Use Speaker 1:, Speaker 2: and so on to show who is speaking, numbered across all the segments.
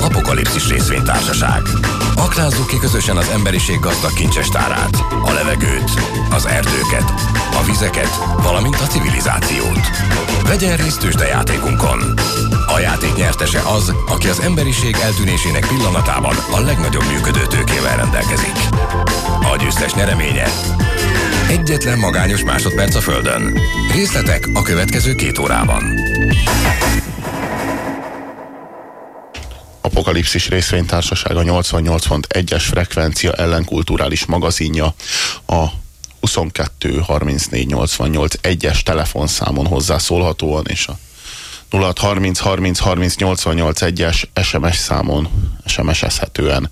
Speaker 1: Apokalipszis részvénytársaság. Aknázzuk ki közösen az emberiség gazdag kincsestárát, a levegőt, az erdőket, a vizeket, valamint a civilizációt. Vegyen részt játékunkon. A játék nyertese az, aki az emberiség eltűnésének pillanatában a legnagyobb működő tőkével rendelkezik. A győztes nyereménye Egyetlen magányos másodperc a Földön. Részletek a következő két órában.
Speaker 2: Apokalipszis részvénytársasága 88.1-es frekvencia ellenkulturális magazinja a 22 34 88 1-es telefonszámon hozzászólhatóan és a 0 30 30 30 88 1-es SMS számon SMS-ezhetően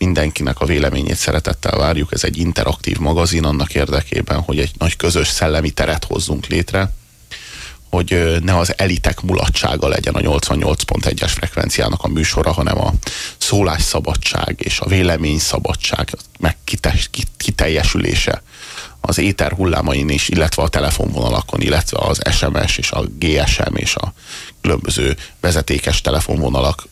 Speaker 2: mindenkinek a véleményét szeretettel várjuk. Ez egy interaktív magazin annak érdekében, hogy egy nagy közös szellemi teret hozzunk létre, hogy ne az elitek mulatsága legyen a 88.1-es frekvenciának a műsora, hanem a szólásszabadság és a véleményszabadság meg kiteljesülése az éter hullámain is, illetve a telefonvonalakon, illetve az SMS és a GSM és a különböző vezetékes telefonvonalak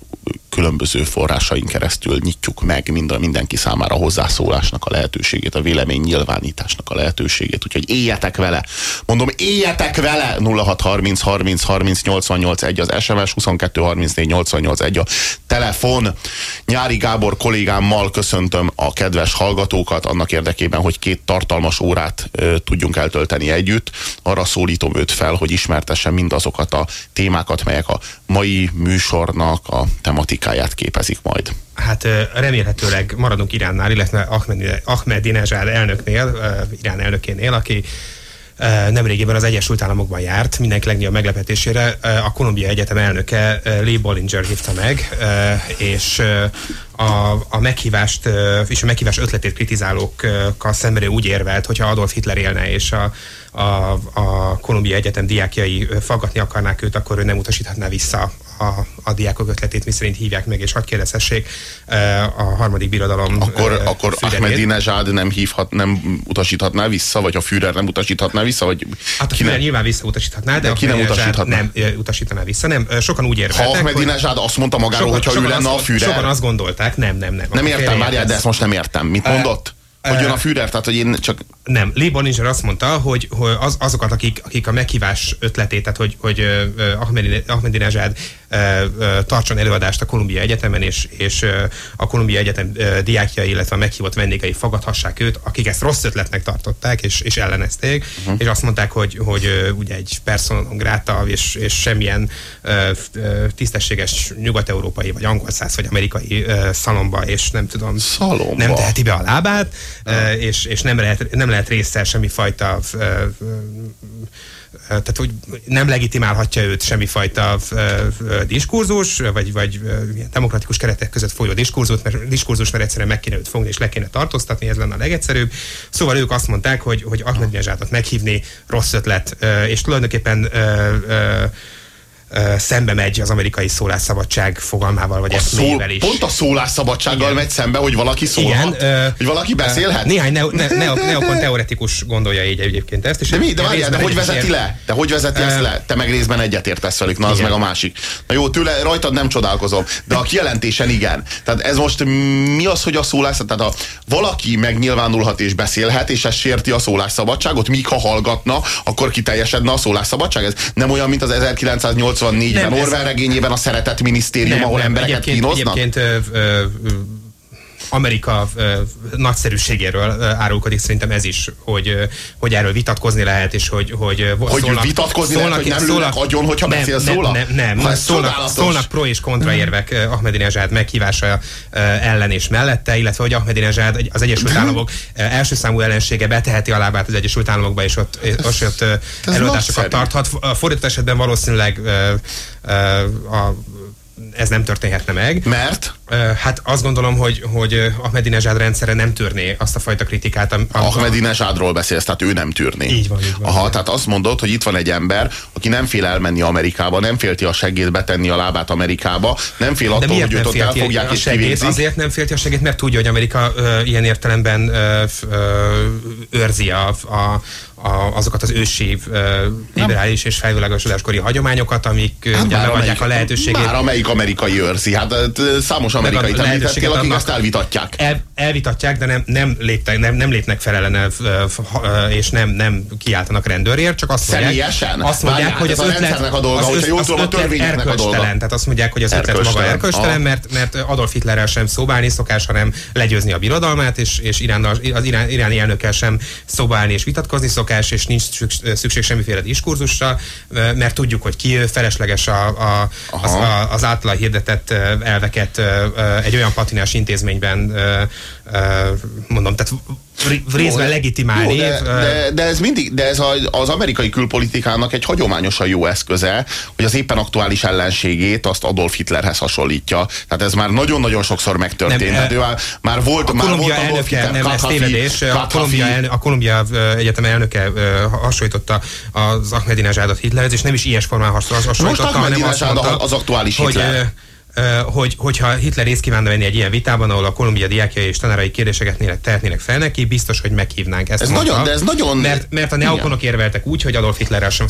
Speaker 2: különböző forrásain keresztül nyitjuk meg mind, mindenki számára a hozzászólásnak a lehetőségét, a vélemény nyilvánításnak a lehetőségét. Úgyhogy éljetek vele! Mondom, éljetek vele! 0630 30 30 88 1 az SMS, 22 34 88 1 a telefon. Nyári Gábor kollégámmal köszöntöm a kedves hallgatókat annak érdekében, hogy két tartalmas órát ö, tudjunk eltölteni együtt. Arra szólítom őt fel, hogy ismertesse mindazokat a témákat, melyek a mai műsornak a tematikáját képezik majd.
Speaker 3: Hát remélhetőleg maradunk Iránnál, illetve Ahmedinejad elnöknél, Irán elnökénél, aki nemrégében az Egyesült Államokban járt, mindenki legnagyobb meglepetésére. A Kolumbia Egyetem elnöke Lee Bollinger hívta meg, és a, a meghívást és a meghívás ötletét kritizálókkal szemben úgy érvelt, hogyha Adolf Hitler élne, és a, a, a Kolumbia Egyetem diákjai faggatni akarnák őt, akkor ő nem utasíthatná vissza a, a diákok ötletét, mi szerint hívják meg, és hadd kérdezhessék a harmadik birodalom
Speaker 2: Akkor, uh, akkor Ahmedinejad nem hívhat, nem utasíthatná vissza, vagy a Führer nem utasíthatná vissza, vagy
Speaker 3: Hát a Führer nem? nyilván visszautasíthatná, de, de
Speaker 2: ki nem utasíthatná?
Speaker 3: Nem utasítaná vissza, nem. Sokan úgy érveltek.
Speaker 2: Ha Ahmedinejad azt mondta magáról, sokan, hogyha ő lenne a Führer.
Speaker 3: Sokan azt gondolták, nem, nem, nem.
Speaker 2: Nem értem, várjál, de ezt most nem értem. Mit mondott? Hogy jön a Führer, tehát hogy én csak...
Speaker 3: Nem, Lee Bollinger azt mondta, hogy, hogy az, azokat, akik, akik a meghívás ötletét, tehát hogy, hogy Ahmedinejad tartson előadást a Kolumbia Egyetemen, és, és a Kolumbia Egyetem diákjai, illetve a meghívott vendégei fogadhassák őt, akik ezt rossz ötletnek tartották, és, és ellenezték, uh-huh. és azt mondták, hogy, hogy ugye egy personon gráta, és, és semmilyen tisztességes nyugat-európai, vagy angol száz, vagy amerikai szalomba, és nem tudom,
Speaker 2: szalomba.
Speaker 3: nem teheti be a lábát, uh-huh. és, és nem, lehet, nem lehet részsel semmifajta tehát hogy nem legitimálhatja őt semmifajta diskurzus, vagy, vagy demokratikus keretek között folyó diskurzus, mert, diskurzus, mert egyszerűen meg kéne őt fogni, és le kéne tartóztatni, ez lenne a legegyszerűbb. Szóval ők azt mondták, hogy, hogy Ahmadinejadot meghívni rossz ötlet, és tulajdonképpen szembe megy az amerikai szólásszabadság fogalmával, vagy eszmével is.
Speaker 2: Pont a szólásszabadsággal Igen. megy szembe, hogy valaki szólhat, Igen, hogy valaki beszélhet?
Speaker 3: Néhány neo, ne, neo, neokon teoretikus gondolja így egyébként ezt. És
Speaker 2: de mi? De várjál, de hogy vezeti le? De hogy vezeti ezt le? Te meg részben egyetértesz velük, na az igen. meg a másik. Na jó, tőle rajtad nem csodálkozom, de a kijelentésen igen. Tehát ez most mi az, hogy a szólás, tehát a, valaki megnyilvánulhat és beszélhet, és ez sérti a szólásszabadságot, míg ha hallgatna, akkor kiteljesedne a szólásszabadság. Ez nem olyan, mint az 1980 84-ben Orwell regényében a szeretet minisztérium, nem, ahol nem, embereket egyébként, kínoznak?
Speaker 3: Egyébként ö, ö, Amerika nagyszerűségéről árulkodik szerintem ez is, hogy, hogy erről vitatkozni lehet, és hogy hogy,
Speaker 2: hogy szólnak, vitatkozni szólnak, lehet, hogy nem szólnak, agyon, hogyha nem, beszélsz
Speaker 3: nem,
Speaker 2: róla?
Speaker 3: Nem, nem, nem. Szólnak, szólnak pro és kontra érvek Ahmedinejad meghívása ellen és mellette, illetve hogy Ahmedinejad az Egyesült Államok első számú ellensége beteheti a lábát az Egyesült Államokba, és ott, és ott előadásokat tarthat. Fordított esetben valószínűleg a ez nem történhetne meg.
Speaker 2: Mert?
Speaker 3: Hát azt gondolom, hogy, hogy Ahmedinejad rendszere nem tűrné azt a fajta kritikát. Am,
Speaker 2: am, Ahmedinejadról beszélsz, tehát ő nem tűrné.
Speaker 3: Így van, így van.
Speaker 2: Aha, tehát azt mondod, hogy itt van egy ember, aki nem fél elmenni Amerikába, nem félti a segét betenni a lábát Amerikába, nem fél attól, hogy őt ott elfogják és kivégzik.
Speaker 3: Azért nem félti a segét, mert tudja, hogy Amerika ö, ilyen értelemben ö, ö, őrzi a, a, a, azokat az ősi uh, liberális és felvilágosodáskori hagyományokat, amik hát ugye megadják a lehetőséget.
Speaker 2: Már amelyik amerikai őrzi. Hát számos amerikai említettél, akik ezt elvitatják.
Speaker 3: El, elvitatják, de nem, nem, léptek, nem, nem lépnek fel ellene, és nem, nem kiáltanak rendőrért, csak azt mondják, azt mondják hogy az, az ötlet,
Speaker 2: a dolga, az,
Speaker 3: az, az ötlet erkölcstelen. Tehát azt mondják, hogy az ötlet maga erkölcstelen, mert, mert Adolf Hitlerrel sem szobálni szokás, hanem legyőzni a birodalmát, és, és Iránnal, az irán, iráni elnökkel sem szobálni és vitatkozni szokás, és nincs szükség semmiféle diskurzusra, mert tudjuk, hogy ki felesleges a, a, az, a, az általa hirdetett elveket egy olyan patinás intézményben mondom, tehát részben jó, legitimálni. Jó,
Speaker 2: de, de, de, ez mindig, de ez az amerikai külpolitikának egy hagyományosan jó eszköze, hogy az éppen aktuális ellenségét azt Adolf Hitlerhez hasonlítja. Tehát ez már nagyon-nagyon sokszor megtörtént. Nem, de már, már volt,
Speaker 3: a
Speaker 2: már
Speaker 3: Kolumbia volt elnöke, Hitler, nem, ez tévedés. A Kolumbia, elnök, a Kolumbia Egyetem elnöke hasonlította az Ahmadinejadot Hitlerhez, és nem is ilyes formán hasonlította,
Speaker 2: Most hanem azt mondta, az aktuális Hitler. Hogy,
Speaker 3: hogy, hogyha Hitler részt kívánna venni egy ilyen vitában, ahol a Kolumbia diákjai és tanárai kérdéseket tehetnének fel neki, biztos, hogy meghívnánk. Ezt.
Speaker 2: Ez mondta, nagyon, de ez nagyon...
Speaker 3: Mert, mert a neokonok érveltek úgy, hogy Adolf Hitlerrel sem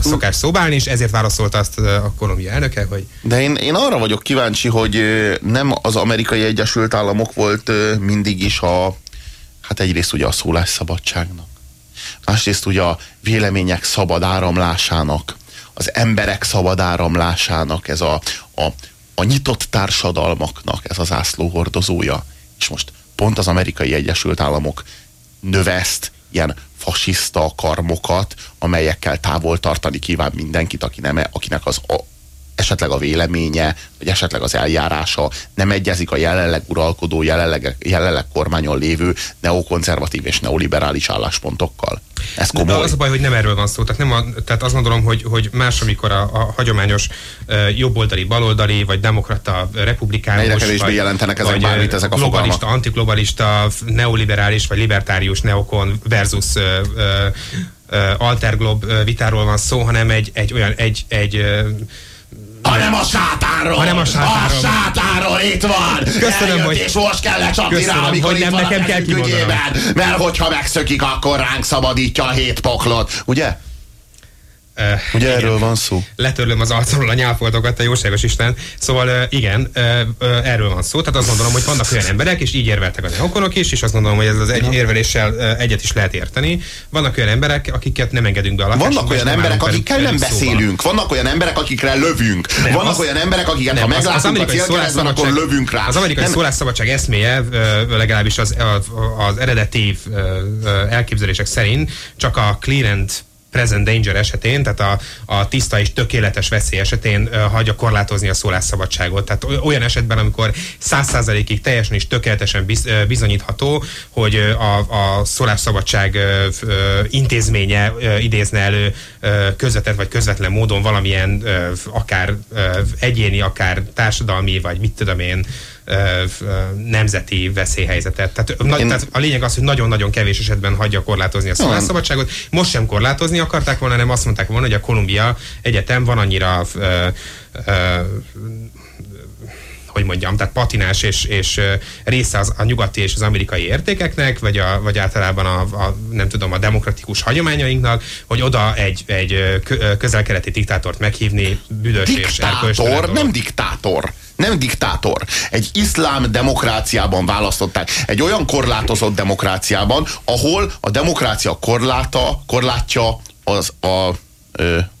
Speaker 3: szokás szobálni, és ezért válaszolta azt a Kolumbia elnöke, hogy...
Speaker 2: De én, én arra vagyok kíváncsi, hogy nem az amerikai Egyesült Államok volt mindig is a, hát egyrészt ugye a szólásszabadságnak, másrészt ugye a vélemények szabad áramlásának, az emberek szabad áramlásának ez a, a a nyitott társadalmaknak ez az ászlóhordozója. És most pont az amerikai Egyesült Államok növeszt ilyen fasiszta karmokat, amelyekkel távol tartani kíván mindenkit, aki nem, akinek az esetleg a véleménye, vagy esetleg az eljárása nem egyezik a jelenleg uralkodó, jelenleg, jelenleg kormányon lévő neokonzervatív és neoliberális álláspontokkal. Ez komoly. De
Speaker 3: az a baj, hogy nem erről van szó. Tehát, nem a, tehát azt gondolom, hogy, hogy más, amikor a, a hagyományos jobboldali, baloldali, vagy demokrata, republikánus, Egyre
Speaker 2: kevésbé jelentenek ezek vagy, bármit, ezek a
Speaker 3: globalista, fogalmak. antiglobalista, neoliberális, vagy libertárius neokon versus uh, uh, alterglob vitáról van szó, hanem egy, egy olyan, egy, egy
Speaker 2: hanem a sátánról.
Speaker 3: Hanem a sátánról.
Speaker 2: A sátánról itt van.
Speaker 3: Köszönöm,
Speaker 2: Eljött,
Speaker 3: hogy...
Speaker 2: És most kellett csapni rá, amikor hogy nem nekem kell ügyében. Mert hogyha megszökik, akkor ránk szabadítja a hét poklot. Ugye? Uh, Ugye igen, erről van szó?
Speaker 3: Letörlöm az arcomról a nyálfoltokat, a jóságos Isten. Szóval uh, igen, uh, uh, erről van szó. Tehát azt gondolom, hogy vannak olyan emberek, és így érveltek a neokonok is, és azt gondolom, hogy ez az egy érveléssel uh, egyet is lehet érteni. Vannak olyan emberek, akiket nem engedünk be a
Speaker 2: lakásunkba. Vannak olyan emberek, akikkel nem beszélünk. Szóval. Vannak olyan emberek, akikre lövünk. Nem, vannak az, olyan emberek, akiket nem, ha meglátunk a célkeresztben, akkor lövünk rá.
Speaker 3: Az amerikai nem. szólásszabadság eszméje, uh, legalábbis az, az, az eredeti uh, elképzelések szerint csak a clear and present danger esetén, tehát a, a tiszta és tökéletes veszély esetén uh, hagyja korlátozni a szólásszabadságot. Tehát olyan esetben, amikor száz százalékig teljesen és tökéletesen biz, uh, bizonyítható, hogy uh, a, a szólásszabadság uh, uh, intézménye uh, idézne elő uh, közvetett vagy közvetlen módon valamilyen uh, akár uh, egyéni, akár társadalmi, vagy mit tudom én, nemzeti veszélyhelyzetet. Tehát, Én... tehát a lényeg az, hogy nagyon-nagyon kevés esetben hagyja korlátozni a szólásszabadságot. Most sem korlátozni akarták volna, hanem azt mondták volna, hogy a Kolumbia Egyetem van annyira ö, ö, hogy mondjam, tehát patinás és, és része az, a nyugati és az amerikai értékeknek, vagy, a, vagy általában a, a, nem tudom, a demokratikus hagyományainknak, hogy oda egy, egy közel-keleti diktátort meghívni büdös
Speaker 2: diktátor, és Diktátor, nem diktátor nem diktátor. Egy iszlám demokráciában választották. Egy olyan korlátozott demokráciában, ahol a demokrácia korláta, korlátja az a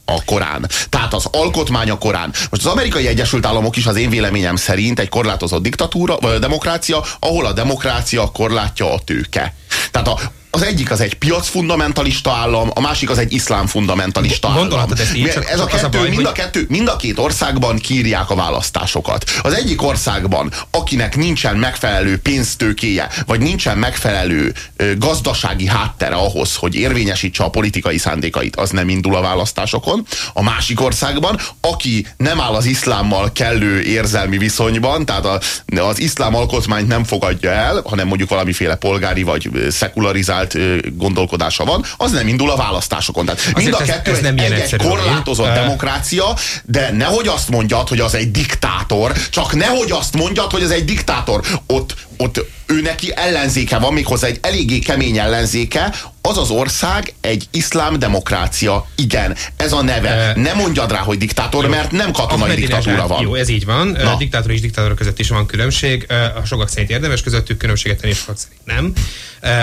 Speaker 2: a Korán. Tehát az alkotmány a Korán. Most az amerikai Egyesült Államok is az én véleményem szerint egy korlátozott diktatúra, vagy a demokrácia, ahol a demokrácia korlátja a tőke. Tehát a, az egyik az egy piac fundamentalista állam, a másik az egy iszlám fundamentalista állam.
Speaker 3: Ez, így,
Speaker 2: csak, ez a kettő, a baj, mind, hogy... a kettő, mind a két országban kírják a választásokat. Az egyik országban, akinek nincsen megfelelő pénztőkéje, vagy nincsen megfelelő ö, gazdasági háttere ahhoz, hogy érvényesítse a politikai szándékait, az nem indul a választásokon. A másik országban, aki nem áll az iszlámmal kellő érzelmi viszonyban, tehát a, az iszlám alkotmányt nem fogadja el, hanem mondjuk valamiféle polgári vagy szekularizált strukturált gondolkodása van, az nem indul a választásokon. Tehát Azért mind a kettő ez, ez egy, egy, egy korlátozott uh... demokrácia, de nehogy azt mondjad, hogy az egy diktátor, csak nehogy azt mondjad, hogy az egy diktátor. Ott, ott ő neki ellenzéke van, méghozzá egy eléggé kemény ellenzéke, az az ország egy iszlám demokrácia. Igen, ez a neve. Nem mondjad rá, hogy diktátor, jó. mert nem katonai diktatúra van.
Speaker 3: Jó, ez így van. Na. Diktátor és diktátor között is van különbség. A sokak szerint érdemes közöttük különbséget tenni, sokak szerint nem.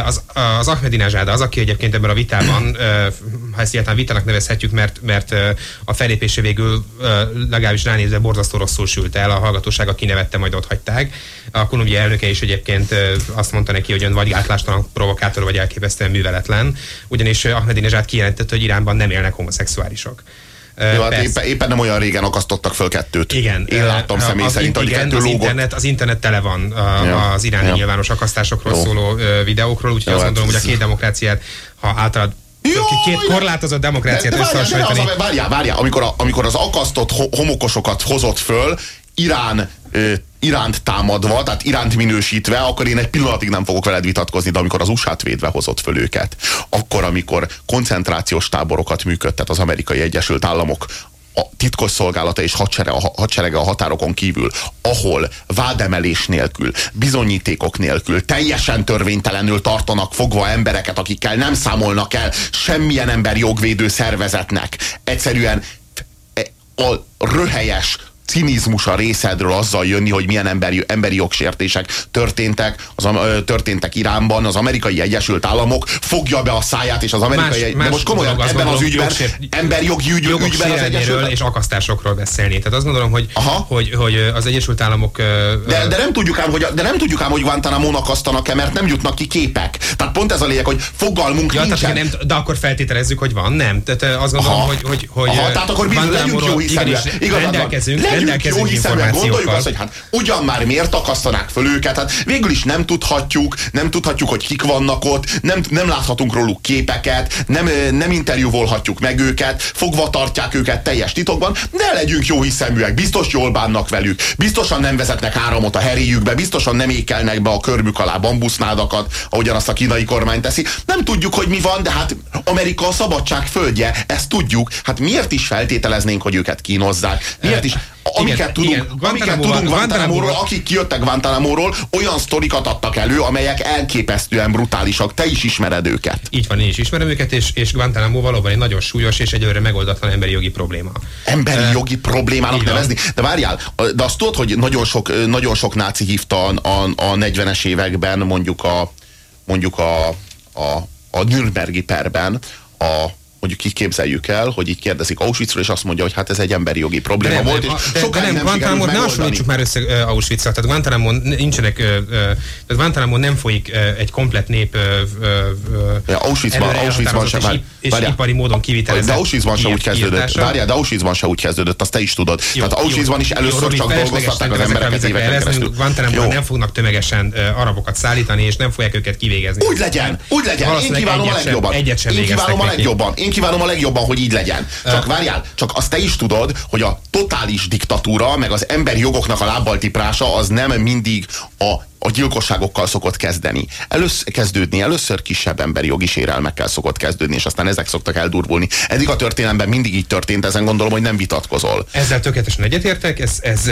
Speaker 3: Az, az Ahmadinejad az, aki egyébként ebben a vitában, ha ezt egyáltalán vitának nevezhetjük, mert, mert a felépése végül legalábbis ránézve borzasztó rosszul sült el, a hallgatósága kinevette, majd ott hagyták. A Kolumbia elnöke is egyébként azt mondta neki, hogy ön vagy átlástalan provokátor, vagy elképesztően műveletlen, ugyanis Ahmadinejad kijelentette, hogy Iránban nem élnek homoszexuálisok.
Speaker 2: Jó, hát éppen, éppen nem olyan régen akasztottak föl kettőt.
Speaker 3: Igen.
Speaker 2: Én láttam személy az szerint, hogy kettő
Speaker 3: az internet, az internet tele van a, ja. az iráni ja. nyilvános akasztásokról Jó. szóló videókról, úgyhogy Jó, azt hát gondolom, hogy a két demokráciát, ha általad jó, két korlátozott demokráciát de, de összehasonlítani.
Speaker 2: Várjál, várjál, várjál, amikor, a, amikor az akasztott homokosokat hozott föl, Irán Iránt támadva, tehát Iránt minősítve, akkor én egy pillanatig nem fogok veled vitatkozni, de amikor az USA-t védve hozott föl őket, akkor, amikor koncentrációs táborokat működtet az amerikai Egyesült Államok, a titkosszolgálata és hadserege, a hadserege a határokon kívül, ahol vádemelés nélkül, bizonyítékok nélkül, teljesen törvénytelenül tartanak fogva embereket, akikkel nem számolnak el semmilyen emberjogvédő szervezetnek. Egyszerűen e, a röhelyes, cinizmus a részedről azzal jönni, hogy milyen emberi, emberi jogsértések történtek, az, történtek Iránban, az amerikai Egyesült Államok fogja be a száját, és az amerikai... Más, más de most komolyan ebben az ügyben, jogsért, emberjogi ügy, ügyben az Egyesült
Speaker 3: és akasztásokról beszélni. Tehát azt gondolom, hogy, hogy, hogy az Egyesült Államok...
Speaker 2: De, de, nem tudjuk ám, hogy, de nem tudjuk ám, hogy Guantanamo-nak akasztanak-e, mert nem jutnak ki képek. Tehát pont ez a lényeg, hogy fogalmunk ja, nincsen.
Speaker 3: Tehát, nem, de akkor feltételezzük, hogy van, nem? Tehát azt gondolom, Aha. hogy, hogy, hogy
Speaker 2: Aha, tehát akkor legyünk jó hiszeműek.
Speaker 3: Rendelkezünk, legyünk
Speaker 2: jó hiszeműek, gondoljuk azt, hogy hát ugyan már miért akasztanák föl őket, hát végül is nem tudhatjuk, nem tudhatjuk, hogy kik vannak ott, nem, nem láthatunk róluk képeket, nem, nem interjúvolhatjuk meg őket, fogva tartják őket teljes titokban, de legyünk jó hiszeműek, biztos jól bánnak velük, biztosan nem vezetnek áramot a heréjükbe, biztosan nem ékelnek be a körmük alá bambusznádakat, ahogyan azt a kínai kormány teszi. Nem tudjuk, hogy mi van, de hát Amerika a szabadság földje, ezt tudjuk. Hát miért is feltételeznénk, hogy őket kínozzák? Miért is? Amiket tudunk, igen, amiket tudunk Guantanamo-ról, akik kijöttek Guantanamo-ról, olyan sztorikat adtak elő, amelyek elképesztően brutálisak. Te is ismered őket.
Speaker 3: Így van, én is ismerem őket, és, és Guantanamo valóban egy nagyon súlyos és egyelőre megoldatlan emberi jogi probléma.
Speaker 2: Emberi uh, jogi problémának nevezni? De várjál, de azt tudod, hogy nagyon sok, nagyon sok náci hívta a, a 40-es években mondjuk a mondjuk a, a, a Nürnbergi perben a mondjuk így képzeljük el, hogy így kérdezik Auschwitzról, és azt mondja, hogy hát ez egy emberi jogi probléma de volt, és de,
Speaker 3: sokáig de nem, nem Guantanamo, ne hasonlítsuk már össze uh, Auschwitzra, tehát Guantanamo nincsenek, uh, uh, tehát Guantanamo nem folyik uh, egy komplet nép uh, uh,
Speaker 2: ja, Auschwitzban, Auschwitzban sem,
Speaker 3: és, és várjá, ipari módon kivitelezett.
Speaker 2: De Auschwitzban se úgy kezdődött, várjál, de Auschwitzban se úgy kezdődött, azt te is tudod. Jó, tehát Auschwitzban is először csak dolgoztatták az embereket éveken keresztül.
Speaker 3: Guantanamo nem fognak tömegesen arabokat szállítani, és nem fogják őket kivégezni.
Speaker 2: Úgy legyen, úgy legyen, én kívánom a legjobban. Én kívánom a legjobban. Én kívánom a legjobban, hogy így legyen. Csak várjál, csak azt te is tudod, hogy a totális diktatúra, meg az emberi jogoknak a lábbal tiprása az nem mindig a a gyilkosságokkal szokott kezdeni. Először, kezdődni, először kisebb emberi jogi sérelmekkel szokott kezdődni, és aztán ezek szoktak eldurvulni. Eddig a történelemben mindig így történt, ezen gondolom, hogy nem vitatkozol.
Speaker 3: Ezzel tökéletesen egyetértek, ez, ez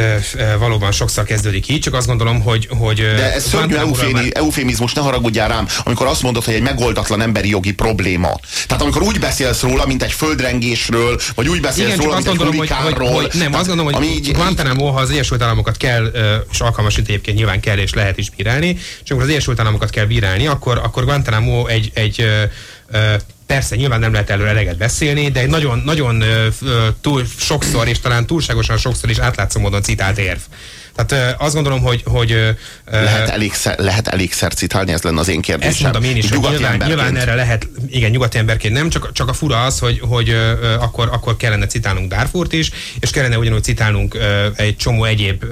Speaker 3: valóban sokszor kezdődik így, csak azt gondolom, hogy... hogy
Speaker 2: De ez szörnyű eufémi, eufémizmus, ne haragudjál rám, amikor azt mondod, hogy egy megoldatlan emberi jogi probléma. Tehát amikor úgy beszélsz róla, mint egy földrengésről, vagy úgy beszélsz Igen, róla, mint egy hurikánról.
Speaker 3: Hogy, hogy, nem, azt gondolom, hogy így, Guantanamo, ha az Egyesült Államokat kell, és alkalmasint egyébként nyilván kell és lehet is bírálni, és amikor az Egyesült Államokat kell bírálni, akkor, akkor Guantanamo egy, egy persze nyilván nem lehet előre eleget beszélni, de egy nagyon, nagyon túl sokszor, és talán túlságosan sokszor is átlátszó módon citált érv. Tehát azt gondolom, hogy... hogy
Speaker 2: lehet, elégszer, lehet elégszer citálni, ez lenne az én kérdésem.
Speaker 3: Ezt mondom én is, hogy nyilván, nyilván erre lehet, igen, nyugati emberként nem, csak, csak a fura az, hogy, hogy akkor, akkor kellene citálnunk Darfurt is, és kellene ugyanúgy citálnunk egy csomó egyéb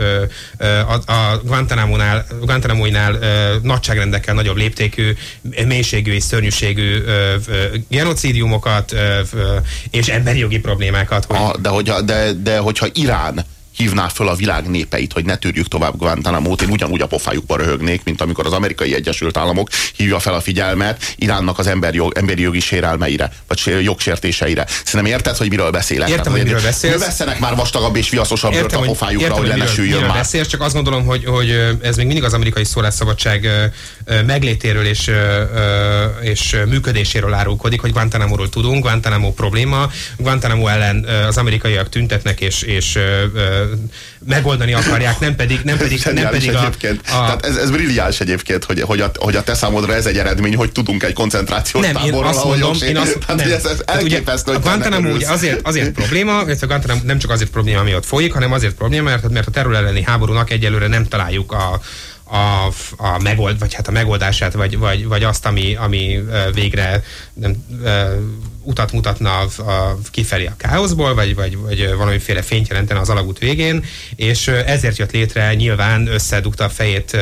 Speaker 3: a, a Guantanamo-nál, Guantanamo-nál nagyságrendekkel nagyobb léptékű, mélységű és szörnyűségű genocidiumokat és emberi jogi problémákat.
Speaker 2: Hogy... A, de, hogy, de, de hogyha Irán hívná föl a világ népeit, hogy ne törjük tovább Guantanamo-t, én ugyanúgy a pofájukba röhögnék, mint amikor az amerikai Egyesült Államok hívja fel a figyelmet Iránnak az emberjog, emberi jogi sérelmeire, vagy jogsértéseire. Szerintem érted, hogy miről beszélek?
Speaker 3: Értem, hogy miről beszélsz.
Speaker 2: Vesszenek már vastagabb és viaszosabb bőrt a pofájukra, értem, hogy, hogy lenesüljön már.
Speaker 3: Beszélsz, csak azt gondolom, hogy, hogy ez még mindig az amerikai szólásszabadság meglétéről és, és működéséről árulkodik, hogy Guantanamo-ról tudunk, Guantanamo probléma, Guantanamo ellen az amerikaiak tüntetnek és, és megoldani akarják, nem pedig, nem pedig, nem pedig
Speaker 2: a, a... Tehát ez, ez brilliáns egyébként, hogy, hogy, a, hogy a te számodra ez egy eredmény, hogy tudunk egy koncentrációs
Speaker 3: nem,
Speaker 2: táborról,
Speaker 3: én azt mondom, én azt,
Speaker 2: tehát, nem. Ez, ez elképesztő,
Speaker 3: ugye, a Guantanamo ugye azért, azért probléma, a Guantanamo nem csak azért probléma, ami ott folyik, hanem azért probléma, mert, mert a terület elleni háborúnak egyelőre nem találjuk a, a, a megold, vagy hát a megoldását, vagy, vagy, vagy azt, ami, ami végre nem, utat mutatna a, a, kifelé a káoszból, vagy, vagy, vagy valamiféle fényt jelentene az alagút végén, és ezért jött létre, nyilván összedugta a fejét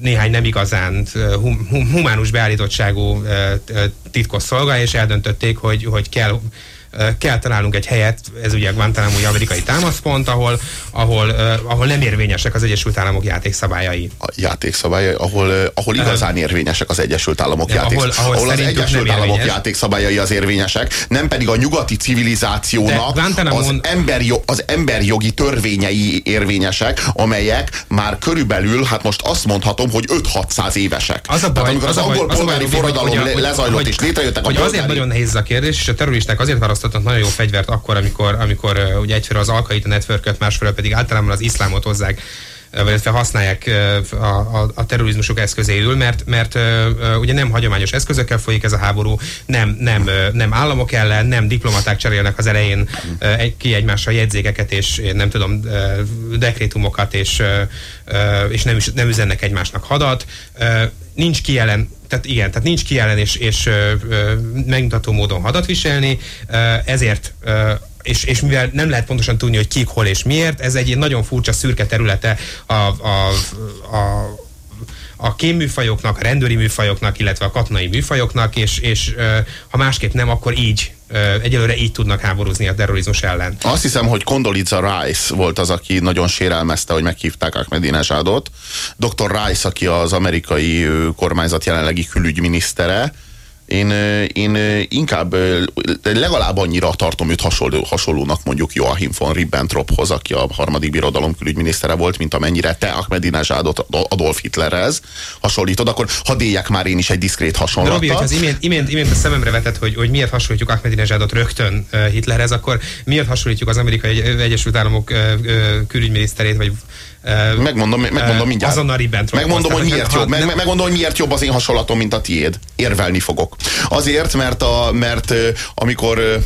Speaker 3: néhány nem igazán hum, humánus beállítottságú titkos szolga, és eldöntötték, hogy, hogy kell kell találnunk egy helyet, ez ugye Guantanamo amerikai támaszpont, ahol, ahol, ahol nem érvényesek az Egyesült Államok játékszabályai.
Speaker 2: A játékszabályai, ahol, ahol igazán érvényesek az Egyesült Államok játékszabályai. Ahol, ahol, ahol az Egyesült Államok játékszabályai az érvényesek, nem pedig a nyugati civilizációnak az, emberi, az emberjogi törvényei érvényesek, amelyek már körülbelül, hát most azt mondhatom, hogy 5-600 évesek.
Speaker 3: Az a baj, Tehát amikor az, az angol polgári
Speaker 2: forradalom lezajlott és létrejöttek
Speaker 3: hogy a polgári... azért nagyon nehéz a kérdés, és a terroristák azért választottak nagyon jó fegyvert akkor, amikor, amikor ugye egyfelől az Al-Qaida networköt, másfelől pedig általában az iszlámot hozzák illetve használják a, a, a terrorizmusok eszközéül, mert, mert ugye nem hagyományos eszközökkel folyik ez a háború, nem, nem, nem államok ellen, nem diplomaták cserélnek az elején ki egymással jegyzékeket, és nem tudom, dekrétumokat, és, és nem, nem üzennek egymásnak hadat. Nincs ki ellen tehát igen, tehát nincs ki ellen és, és megmutató módon hadat viselni, ezért és, és mivel nem lehet pontosan tudni, hogy kik, hol és miért, ez egy nagyon furcsa szürke területe a, a, a a kémműfajoknak, a rendőri műfajoknak, illetve a katonai műfajoknak, és, és ha másképp nem, akkor így egyelőre így tudnak háborúzni a terrorizmus ellen.
Speaker 2: Azt hiszem, hogy Condoleezza Rice volt az, aki nagyon sérelmezte, hogy meghívták Ahmadinejadot. Dr. Rice, aki az amerikai kormányzat jelenlegi külügyminisztere, én, én inkább legalább annyira tartom őt hasonló, hasonlónak mondjuk Joachim von Ribbentrophoz, aki a harmadik birodalom külügyminisztere volt, mint amennyire te Ahmadinejadot Adolf Hitlerhez hasonlítod, akkor hadd éljek már én is egy diszkrét hasonlatot.
Speaker 3: Robi, az imént, imént, imént a szememre vetett, hogy, hogy miért hasonlítjuk Ahmadinejadot rögtön Hitlerhez, akkor miért hasonlítjuk az amerikai Egyesült Államok külügyminiszterét, vagy
Speaker 2: Megmondom, megmondom mindjárt.
Speaker 3: Azonnal Ribbentrop.
Speaker 2: Megmondom, hogy miért jobb. Meg, meg, megmondom, hogy miért jobb az én hasonlatom, mint a tiéd. Érvelni fogok. Azért, mert, a, mert amikor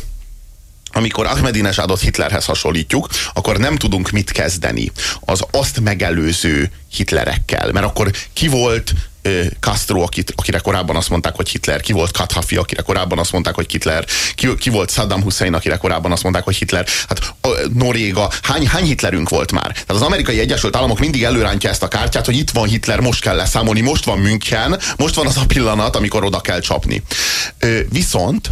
Speaker 2: amikor Ahmadinejadot Hitlerhez hasonlítjuk, akkor nem tudunk mit kezdeni az azt megelőző Hitlerekkel. Mert akkor ki volt Castro, akit, akire korábban azt mondták, hogy Hitler, ki volt Kadhafi, akire korábban azt mondták, hogy Hitler, ki, ki volt Saddam Hussein, akire korábban azt mondták, hogy Hitler, hát Noréga, hány, hány Hitlerünk volt már? Tehát az amerikai Egyesült Államok mindig előrántja ezt a kártyát, hogy itt van Hitler, most kell leszámolni, most van München, most van az a pillanat, amikor oda kell csapni. Viszont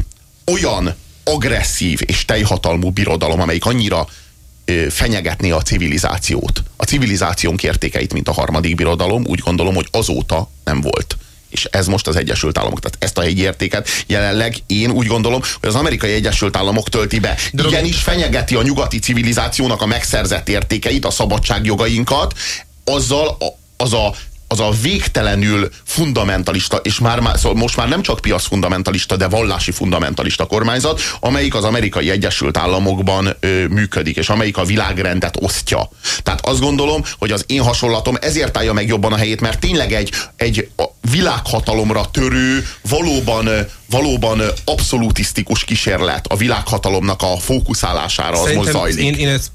Speaker 2: olyan agresszív és teljhatalmú birodalom, amelyik annyira fenyegetné a civilizációt, a civilizációnk értékeit, mint a harmadik birodalom, úgy gondolom, hogy azóta nem volt. És ez most az Egyesült Államok. Tehát ezt a hegyi értéket jelenleg én úgy gondolom, hogy az amerikai Egyesült Államok tölti be. Igenis fenyegeti a nyugati civilizációnak a megszerzett értékeit, a szabadságjogainkat, azzal az a az a végtelenül fundamentalista, és már, már szóval most már nem csak piac fundamentalista, de vallási fundamentalista kormányzat, amelyik az amerikai Egyesült Államokban ö, működik, és amelyik a világrendet osztja. Tehát azt gondolom, hogy az én hasonlatom ezért állja meg jobban a helyét, mert tényleg egy, egy világhatalomra törő, valóban, valóban abszolutisztikus kísérlet a világhatalomnak a fókuszálására az most zajlik.
Speaker 3: Én, én ezt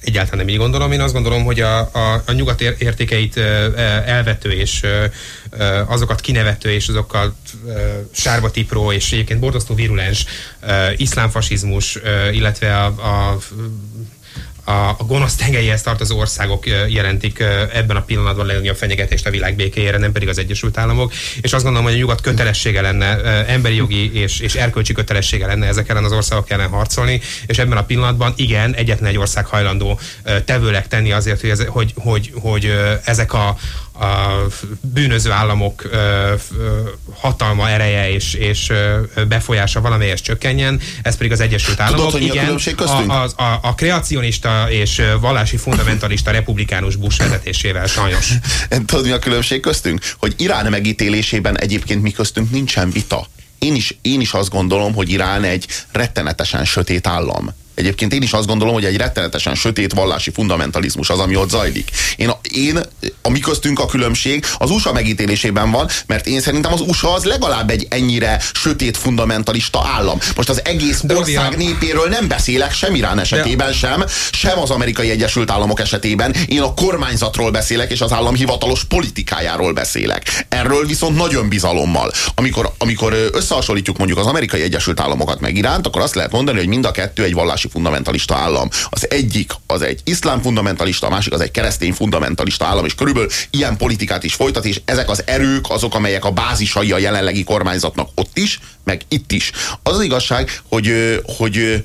Speaker 3: egyáltalán nem így gondolom. Én azt gondolom, hogy a, a, a nyugat értékeit elvető és azokat kinevető és azokkal sárba tipró és egyébként borzasztó virulens iszlámfasizmus, illetve a, a a, a gonosz tengelyhez tartozó országok jelentik ebben a pillanatban legnagyobb fenyegetést a világ békéjére, nem pedig az Egyesült Államok. És azt gondolom, hogy a nyugat kötelessége lenne, emberi jogi és, és erkölcsi kötelessége lenne ezek ellen az országok ellen harcolni, és ebben a pillanatban igen, egyetlen egy ország hajlandó tevőleg tenni azért, hogy, ez, hogy, hogy, hogy ezek a, a bűnöző államok hatalma, ereje és, és befolyása valamelyes csökkenjen, ez pedig az Egyesült Államok.
Speaker 2: Tudod, hogy Igen, a,
Speaker 3: a, a, a kreacionista és vallási fundamentalista republikánus Bush vezetésével sajnos.
Speaker 2: Tudod, mi a különbség köztünk? Hogy Irán megítélésében egyébként mi köztünk nincsen vita. Én is, én is azt gondolom, hogy Irán egy rettenetesen sötét állam Egyébként én is azt gondolom, hogy egy rettenetesen sötét vallási fundamentalizmus az, ami ott zajlik. Én, én a mi köztünk a különbség az USA megítélésében van, mert én szerintem az USA az legalább egy ennyire sötét fundamentalista állam. Most az egész ország népéről nem beszélek sem Irán esetében sem, sem az amerikai Egyesült Államok esetében. Én a kormányzatról beszélek, és az állam hivatalos politikájáról beszélek. Erről viszont nagyon bizalommal. Amikor, amikor összehasonlítjuk mondjuk az amerikai Egyesült Államokat meg Iránt, akkor azt lehet mondani, hogy mind a kettő egy vallási fundamentalista állam. Az egyik az egy iszlám fundamentalista, a másik az egy keresztény fundamentalista állam, és körülbelül ilyen politikát is folytat, és ezek az erők azok, amelyek a bázisai a jelenlegi kormányzatnak ott is, meg itt is. Az az igazság, hogy, hogy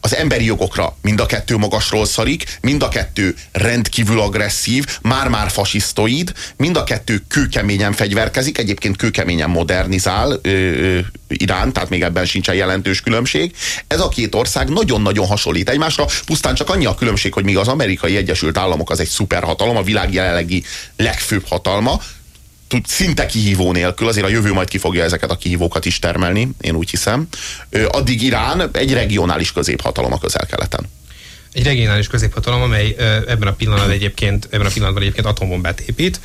Speaker 2: az emberi jogokra mind a kettő magasról szarik, mind a kettő rendkívül agresszív, már-már fasisztoid, mind a kettő kőkeményen fegyverkezik, egyébként kőkeményen modernizál ö, ö, Irán, tehát még ebben sincsen jelentős különbség. Ez a két ország nagyon-nagyon hasonlít egymásra, pusztán csak annyi a különbség, hogy míg az amerikai Egyesült Államok az egy szuperhatalom, a világ jelenlegi legfőbb hatalma, szinte kihívó nélkül, azért a jövő majd ki fogja ezeket a kihívókat is termelni, én úgy hiszem. Addig Irán egy regionális középhatalom a közel-keleten.
Speaker 3: Egy regionális középhatalom, amely ebben a pillanatban egyébként, ebben a pillanatban egyébként atombombát épít,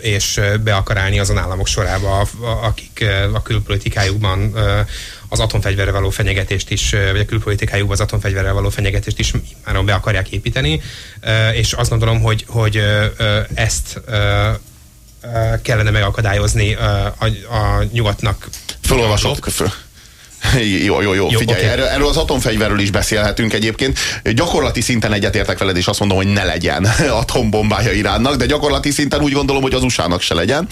Speaker 3: és be akar állni azon államok sorába, akik a külpolitikájukban az atomfegyverre való fenyegetést is, vagy a külpolitikájukban az atomfegyverrel való fenyegetést is már be akarják építeni, és azt gondolom, hogy, hogy ezt kellene megakadályozni a, a nyugatnak.
Speaker 2: Felolvasok. Jó, jó, jó, figyelj, okay. erről, erről az atomfegyverről is beszélhetünk egyébként. Gyakorlati szinten egyetértek veled, és azt mondom, hogy ne legyen atombombája Iránnak, de gyakorlati szinten úgy gondolom, hogy az USA-nak se legyen.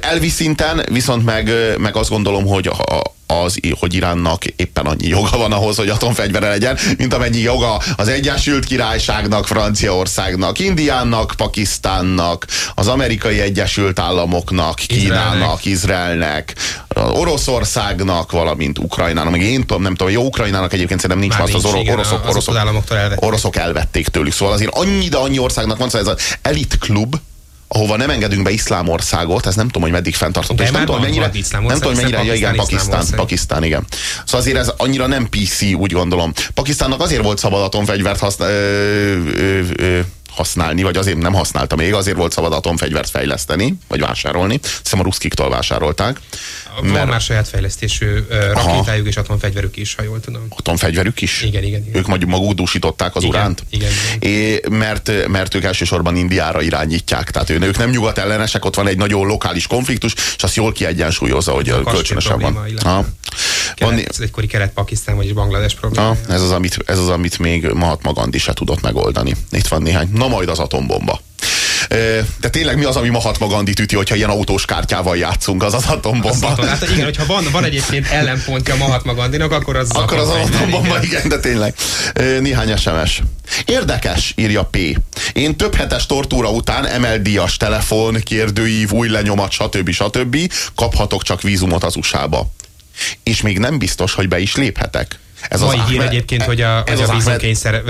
Speaker 2: Elvi szinten viszont meg, meg azt gondolom, hogy a, az, hogy Iránnak éppen annyi joga van ahhoz, hogy atomfegyvere legyen, mint amennyi joga az Egyesült Királyságnak, Franciaországnak, Indiánnak, Pakisztánnak, az Amerikai Egyesült Államoknak, Kínának, Izraelnek, Oroszországnak, valamint Ukrajnának, meg én tudom, nem tudom, jó Ukrajnának egyébként szerintem nincs
Speaker 3: az,
Speaker 2: az
Speaker 3: oroszok, oroszok,
Speaker 2: oroszok, elvették. oroszok elvették tőlük. Szóval azért annyi, de annyi országnak van, szóval ez az elit klub, ahova nem engedünk be iszlámországot, ez nem tudom, hogy meddig fenntartható.
Speaker 3: És
Speaker 2: nem tudom,
Speaker 3: mennyire,
Speaker 2: nem tudom, hogy mennyire, ja, igen, Pakisztán, Pakisztán, igen. Szóval azért ez annyira nem PC, úgy gondolom. Pakisztánnak azért volt szabad atomfegyvert használni, használni, vagy azért nem használta még, azért volt szabad atomfegyvert fejleszteni, vagy vásárolni. Hiszem a ruszkiktól vásárolták.
Speaker 3: Van mert... már saját fejlesztésű uh, rakétájuk és atomfegyverük is, ha jól tudom.
Speaker 2: Atomfegyverük is?
Speaker 3: Igen, igen. igen.
Speaker 2: Ők maguk dúsították az igen, uránt?
Speaker 3: Igen, igen.
Speaker 2: É, mert, mert ők elsősorban Indiára irányítják. Tehát ők nem nyugat ellenesek, ott van egy nagyon lokális konfliktus, és azt jól kiegyensúlyozza, hogy a kölcsönösen van. Ha.
Speaker 3: van. Ez egykori kelet-Pakisztán, vagyis Banglades probléma. Ha,
Speaker 2: ez, az, amit, ez az, amit még Mahatma Gandhi se tudott megoldani. Itt van néhány. Na majd az atombomba. De tényleg mi az, ami Mahatma Gandhi üti, hogyha ilyen autós kártyával játszunk, az az atombomba.
Speaker 3: Az hát igen, hogyha van, van egyébként ellenpontja Mahatma Gandinak, akkor az
Speaker 2: Akkor az atombomba, igen, de tényleg. Néhány SMS. Érdekes, írja P. Én több hetes tortúra után emeldíjas telefon, kérdőív, új lenyomat, stb. stb. kaphatok csak vízumot az USA-ba. És még nem biztos, hogy be is léphetek.
Speaker 3: Ez Mai az hír egyébként, hogy a, ez az a vízumkényszer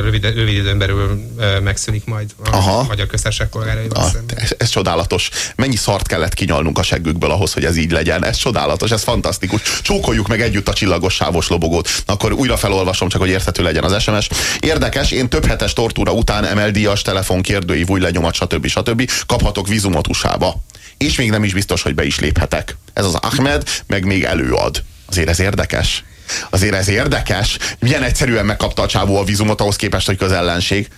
Speaker 3: rövid, rövid időn belül megszűnik majd a Aha. magyar köztársaság polgáraival ah,
Speaker 2: ez, ez csodálatos. Mennyi szart kellett kinyalnunk a seggükből ahhoz, hogy ez így legyen. Ez csodálatos, ez fantasztikus. Csókoljuk meg együtt a csillagos sávos lobogót. Akkor újra felolvasom, csak hogy érthető legyen az SMS. Érdekes, én több hetes tortúra után emeldíjas telefon, kérdői, új lenyomat, stb. stb. kaphatok vízumot USA-ba. És még nem is biztos, hogy be is léphetek. Ez az Ahmed meg még előad. Azért ez érdekes. Azért ez érdekes. Milyen egyszerűen megkapta a csávó a vízumot ahhoz képest, hogy közellenség.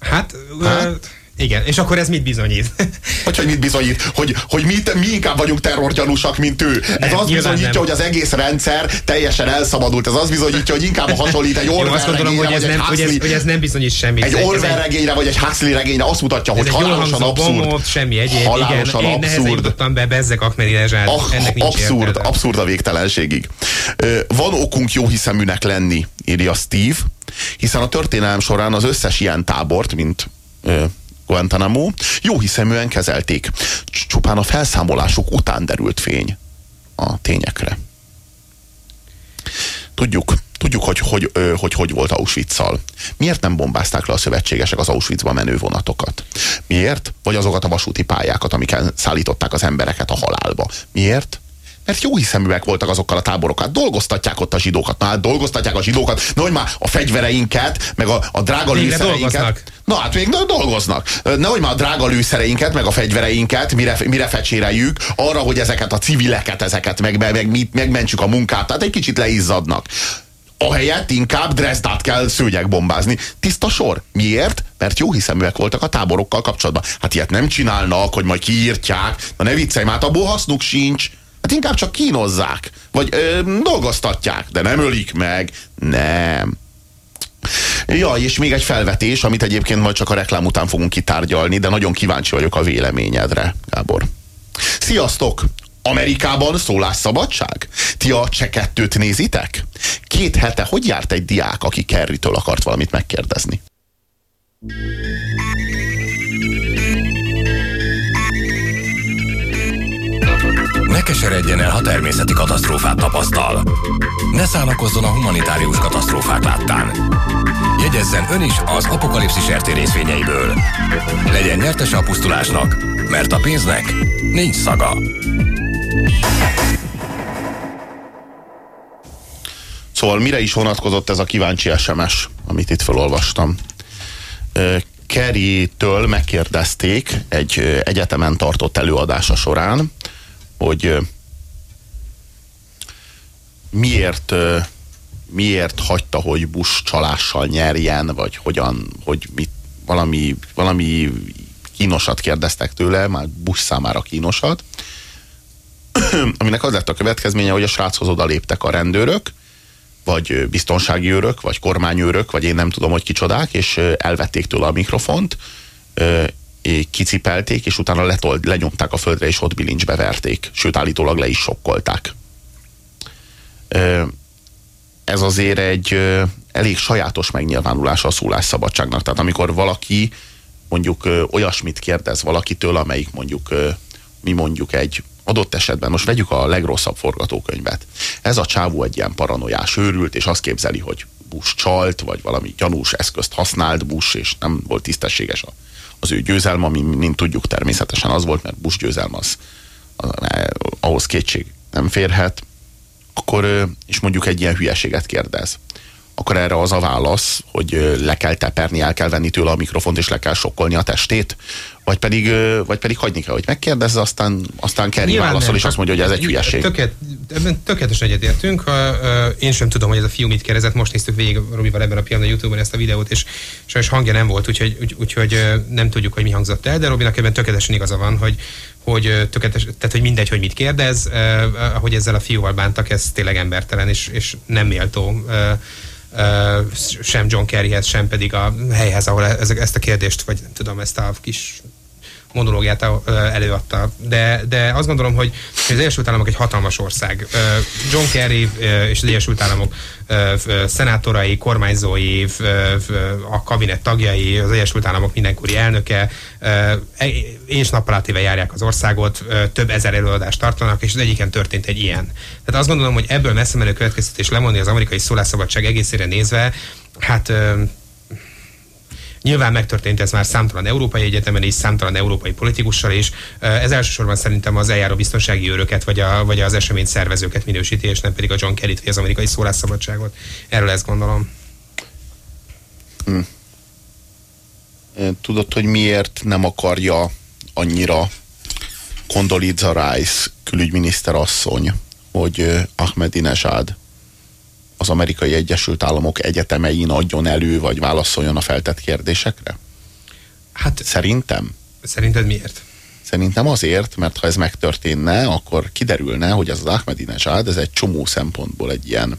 Speaker 3: Hát, hát? Igen, és akkor ez mit bizonyít?
Speaker 2: Hogy, hogy mit bizonyít? Hogy, hogy mi, mi inkább vagyunk terrorgyanúsak, mint ő. Ez
Speaker 3: Nem,
Speaker 2: azt bizonyítja,
Speaker 3: nem.
Speaker 2: hogy az egész rendszer teljesen elszabadult. Ez azt bizonyítja, hogy inkább hasonlít egy
Speaker 3: Én
Speaker 2: Orwell
Speaker 3: azt gondolom,
Speaker 2: regényre,
Speaker 3: hogy ez, nem, hogy, ez,
Speaker 2: Huxley,
Speaker 3: hogy ez nem bizonyít semmit.
Speaker 2: egy Orwell regényre, vagy egy Huxley regényre. Azt mutatja, hogy halálosan abszurd.
Speaker 3: bombot, semmi egyéb.
Speaker 2: Halálosan
Speaker 3: Igen, én nehezen
Speaker 2: abszurd.
Speaker 3: jutottam be Bezzek Ahmadinejad.
Speaker 2: Ah,
Speaker 3: Ennek nincs
Speaker 2: abszurd,
Speaker 3: értelme.
Speaker 2: abszurd a végtelenségig. Van okunk jó hiszeműnek lenni, írja Steve, hiszen a történelem során az összes ilyen tábort, mint Guantanamo, jó hiszeműen kezelték. Cs- Csupán a felszámolásuk után derült fény a tényekre. Tudjuk, tudjuk, hogy hogy, hogy, hogy volt Auschwitz-szal. Miért nem bombázták le a szövetségesek az Auschwitzba menő vonatokat? Miért? Vagy azokat a vasúti pályákat, amiken szállították az embereket a halálba. Miért? Mert jó hiszeműek voltak azokkal a táborokat. Dolgoztatják ott a zsidókat. Na hát dolgoztatják a zsidókat. Na, hogy már a fegyvereinket, meg a, a drága lőszereinket. Na hát még na, dolgoznak. Nehogy már a drága lőszereinket, meg a fegyvereinket mire, mire fecséreljük, arra, hogy ezeket a civileket, ezeket meg, meg, meg megmentsük a munkát. Tehát egy kicsit leizzadnak. Ahelyett inkább Dresdát kell szőnyegbombázni. Tiszta sor. Miért? Mert jó hiszeműek voltak a táborokkal kapcsolatban. Hát ilyet nem csinálnak, hogy majd kiírtják. Na ne viccelj, már abból hasznuk sincs. Hát inkább csak kínozzák. Vagy ö, dolgoztatják, de nem ölik meg. Nem. Ja, és még egy felvetés, amit egyébként majd csak a reklám után fogunk kitárgyalni, de nagyon kíváncsi vagyok a véleményedre, Gábor. Sziasztok! Amerikában szólásszabadság? Ti a cseh kettőt nézitek? Két hete hogy járt egy diák, aki Kerrytől akart valamit megkérdezni?
Speaker 1: Ne keseredjen el, ha természeti katasztrófát tapasztal. Ne szánakozzon a humanitárius katasztrófák láttán. Jegyezzen ön is az apokalipszis RT részvényeiből. Legyen nyertese a pusztulásnak, mert a pénznek nincs szaga.
Speaker 2: Szóval mire is vonatkozott ez a kíváncsi SMS, amit itt felolvastam? Kerry-től megkérdezték egy egyetemen tartott előadása során, hogy miért, miért hagyta, hogy Bush csalással nyerjen, vagy hogyan, hogy mit, valami, valami kínosat kérdeztek tőle, már Bush számára kínosat, aminek az lett a következménye, hogy a sráchoz oda léptek a rendőrök, vagy biztonsági őrök, vagy kormányőrök, vagy én nem tudom, hogy kicsodák, és elvették tőle a mikrofont, kicipelték, és utána letold, lenyomták a földre, és ott bilincsbe verték. Sőt, állítólag le is sokkolták. Ez azért egy elég sajátos megnyilvánulása a szólásszabadságnak. Tehát amikor valaki mondjuk olyasmit kérdez valakitől, amelyik mondjuk mi mondjuk egy adott esetben, most vegyük a legrosszabb forgatókönyvet. Ez a csávó egy ilyen paranoiás őrült, és azt képzeli, hogy Bush csalt, vagy valami gyanús eszközt használt Bush, és nem volt tisztességes a, az ő győzelme, ami, mint tudjuk, természetesen az volt, mert Bush győzelme az, az ahhoz kétség nem férhet, akkor, és mondjuk egy ilyen hülyeséget kérdez, akkor erre az a válasz, hogy le kell teperni, el kell venni tőle a mikrofont, és le kell sokkolni a testét, vagy pedig, vagy pedig hagyni kell, hogy megkérdezze, aztán, aztán Kerry válaszol,
Speaker 3: nem,
Speaker 2: és azt mondja, hogy ez egy hülyeség.
Speaker 3: Tökélet, ebben tökéletesen egyetértünk. Én sem tudom, hogy ez a fiú mit kérdezett. Most néztük végig Robival ebben a pillanatban Youtube-on ezt a videót, és sajnos hangja nem volt, úgyhogy, úgy, úgyhogy nem tudjuk, hogy mi hangzott el, de Robinak ebben tökéletesen igaza van, hogy, hogy tökéletes, tehát hogy mindegy, hogy mit kérdez, ö, ahogy ezzel a fiúval bántak, ez tényleg embertelen, és, és nem méltó ö, ö, sem John Kerryhez, sem pedig a helyhez, ahol ez, ezt a kérdést, vagy tudom, ezt a kis monológiát ö, előadta. De, de azt gondolom, hogy az Egyesült Államok egy hatalmas ország. Ö, John Kerry ö, és az Egyesült Államok szenátorai, kormányzói, a kabinet tagjai, az Egyesült Államok mindenkori elnöke, és nappal járják az országot, több ezer előadást tartanak, és az egyiken történt egy ilyen. Tehát azt gondolom, hogy ebből messze menő következtetés lemondni az amerikai szólásszabadság egészére nézve, hát Nyilván megtörtént ez már számtalan európai egyetemen és számtalan európai politikussal is. Ez elsősorban szerintem az eljáró biztonsági őröket, vagy, a, vagy az esemény szervezőket minősíti, és nem pedig a John Kerry-t, vagy az amerikai szólásszabadságot. Erről ezt gondolom.
Speaker 2: Tudod, hogy miért nem akarja annyira Condoleezza Rice külügyminiszter asszony, hogy ö, Ahmadinejad az amerikai Egyesült Államok egyetemein adjon elő, vagy válaszoljon a feltett kérdésekre? Hát szerintem.
Speaker 3: Szerinted miért?
Speaker 2: Szerintem azért, mert ha ez megtörténne, akkor kiderülne, hogy az Ahmadinejad, ez egy csomó szempontból egy ilyen,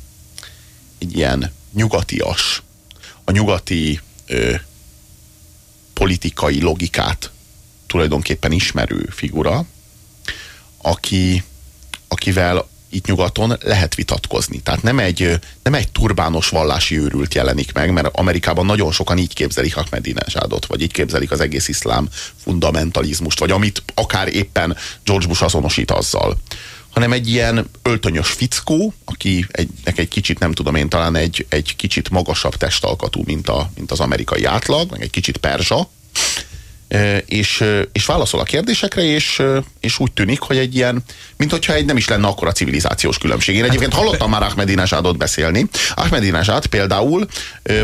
Speaker 2: egy ilyen nyugatias, a nyugati ö, politikai logikát tulajdonképpen ismerő figura, aki, akivel itt nyugaton lehet vitatkozni. Tehát nem egy, nem egy turbános vallási őrült jelenik meg, mert Amerikában nagyon sokan így képzelik Ahmadinejadot, vagy így képzelik az egész iszlám fundamentalizmust, vagy amit akár éppen George Bush azonosít azzal hanem egy ilyen öltönyös fickó, aki egynek egy kicsit, nem tudom én, talán egy, egy kicsit magasabb testalkatú, mint, a, mint az amerikai átlag, meg egy kicsit perzsa, és, és válaszol a kérdésekre, és, és úgy tűnik, hogy egy ilyen, mint hogyha egy nem is lenne akkora civilizációs különbség. Én egyébként hallottam már Ahmadinejadot beszélni. Ahmadinejad például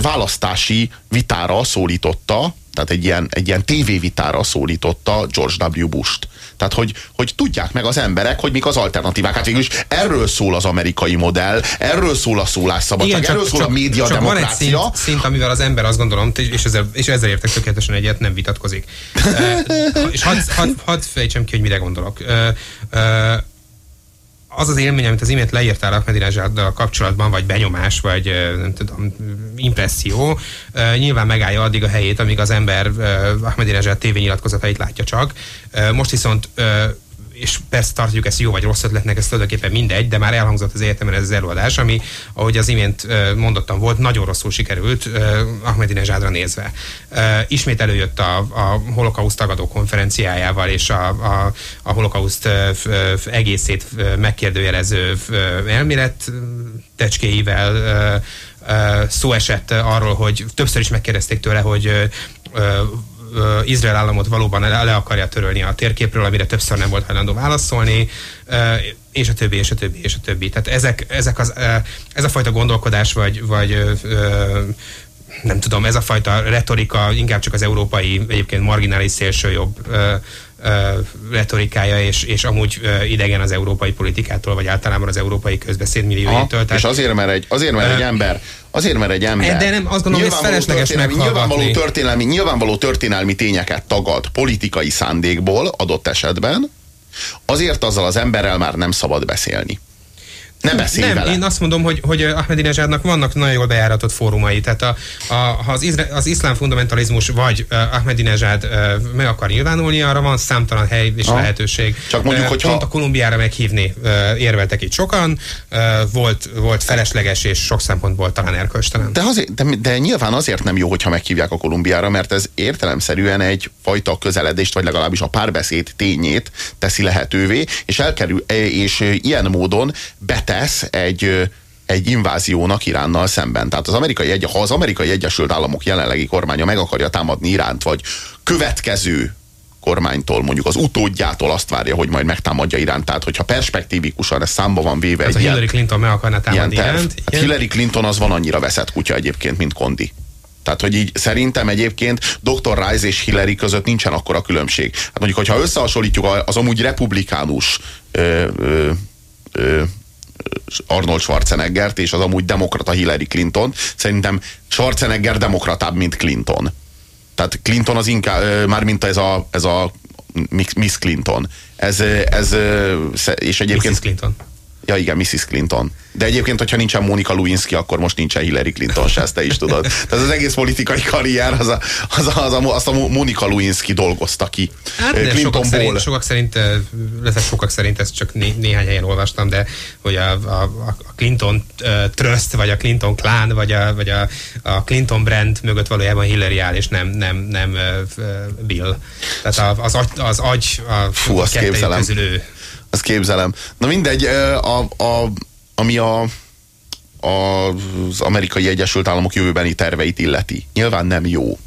Speaker 2: választási vitára szólította, tehát egy ilyen, egy ilyen tévévitára szólította George W. Bush-t. Tehát, hogy, hogy tudják meg az emberek, hogy mik az alternatívák. Hát végül is erről szól az amerikai modell, erről szól a szólásszabadság, erről szól csak, a média csak demokrácia.
Speaker 3: Van egy szint, szint, amivel az ember azt gondolom, és ezzel, és ezzel értek tökéletesen egyet, nem vitatkozik. uh, és hadd had, had fejtsem ki, hogy mire gondolok. Uh, uh, az az élmény, amit az imént leírtál Ahmedinejaddal kapcsolatban, vagy benyomás, vagy nem tudom, impresszió, nyilván megállja addig a helyét, amíg az ember Ahmadinejad tévényilatkozatait látja csak. Most viszont és persze tartjuk ezt jó vagy rossz ötletnek, ez tulajdonképpen mindegy, de már elhangzott az egyetemen ez az előadás, ami, ahogy az imént mondottam volt, nagyon rosszul sikerült Ahmadinejadra nézve. Ismét előjött a, a holokauszt tagadó konferenciájával és a, a, a holokauszt egészét megkérdőjelező elmélet tecskéivel szó esett arról, hogy többször is megkérdezték tőle, hogy Izrael államot valóban le, akarja törölni a térképről, amire többször nem volt hajlandó válaszolni, és a többi, és a többi, és a többi. Tehát ezek, ezek az, ez a fajta gondolkodás, vagy, vagy nem tudom, ez a fajta retorika inkább csak az európai, egyébként marginális szélsőjobb retorikája, és, és amúgy idegen az európai politikától, vagy általában az európai közbeszéd millióitől.
Speaker 2: És azért, mert egy, azért, mert egy ember Azért, mert egy ember...
Speaker 3: De nem, azt gondolom, hogy felesleges
Speaker 2: nyilvánvaló történelmi, nyilvánvaló történelmi tényeket tagad politikai szándékból adott esetben, azért azzal az emberrel már nem szabad beszélni. Nem beszélj Nem, vele.
Speaker 3: én azt mondom, hogy, hogy Ahmadinejadnak vannak nagyon jól bejáratott fórumai. Tehát a, a, ha az, izra, az iszlám fundamentalizmus vagy uh, Ahmadinejad uh, meg akar nyilvánulni, arra van számtalan hely és ha. lehetőség.
Speaker 2: Csak mondjuk, uh, hogyha...
Speaker 3: Pont a Kolumbiára meghívni uh, érveltek itt sokan, uh, volt, volt felesleges és sok szempontból talán erkölcstelen.
Speaker 2: De, azért, de, de nyilván azért nem jó, hogyha meghívják a Kolumbiára, mert ez értelemszerűen egy fajta közeledést, vagy legalábbis a párbeszéd tényét teszi lehetővé, és elkerül, és ilyen módon bet tesz egy, egy inváziónak Iránnal szemben. Tehát az amerikai, egy, ha az amerikai Egyesült Államok jelenlegi kormánya meg akarja támadni Iránt, vagy következő kormánytól, mondjuk az utódjától azt várja, hogy majd megtámadja Iránt. Tehát, hogyha perspektívikusan ez számba van véve.
Speaker 3: Ez egy Hillary ilyen, Clinton meg akarná támadni Iránt.
Speaker 2: Hát Hillary Clinton az van annyira veszett kutya egyébként, mint Kondi. Tehát, hogy így szerintem egyébként Dr. Rice és Hillary között nincsen akkora különbség. Hát mondjuk, hogyha összehasonlítjuk az amúgy republikánus ö, ö, ö, Arnold Schwarzeneggert és az amúgy demokrata Hillary Clinton. Szerintem Schwarzenegger demokratább, mint Clinton. Tehát Clinton az inkább, már mint ez a, ez a Miss Clinton. Ez, ez, és egyébként...
Speaker 3: Mrs. Clinton.
Speaker 2: Ja igen, Mrs. Clinton. De egyébként, hogyha nincsen Monika Lewinsky, akkor most nincsen Hillary Clinton se, ezt te is tudod. Tehát az egész politikai karrier, az a, az a, az a, azt a Monika Lewinsky dolgozta ki.
Speaker 3: Hát, de sokak szerint, sokak szerint, sokak szerint ezt csak né, néhány helyen olvastam, de hogy a, a, a Clinton Trust, vagy a Clinton Clan, vagy a, vagy a, a Clinton brand mögött valójában Hillary áll, és nem, nem, nem Bill. Tehát az, az, az agy a,
Speaker 2: Fú, a képzelem. közül ő. Azt képzelem. Na mindegy, a, a, ami a, az amerikai Egyesült Államok jövőbeni terveit illeti. Nyilván nem jó.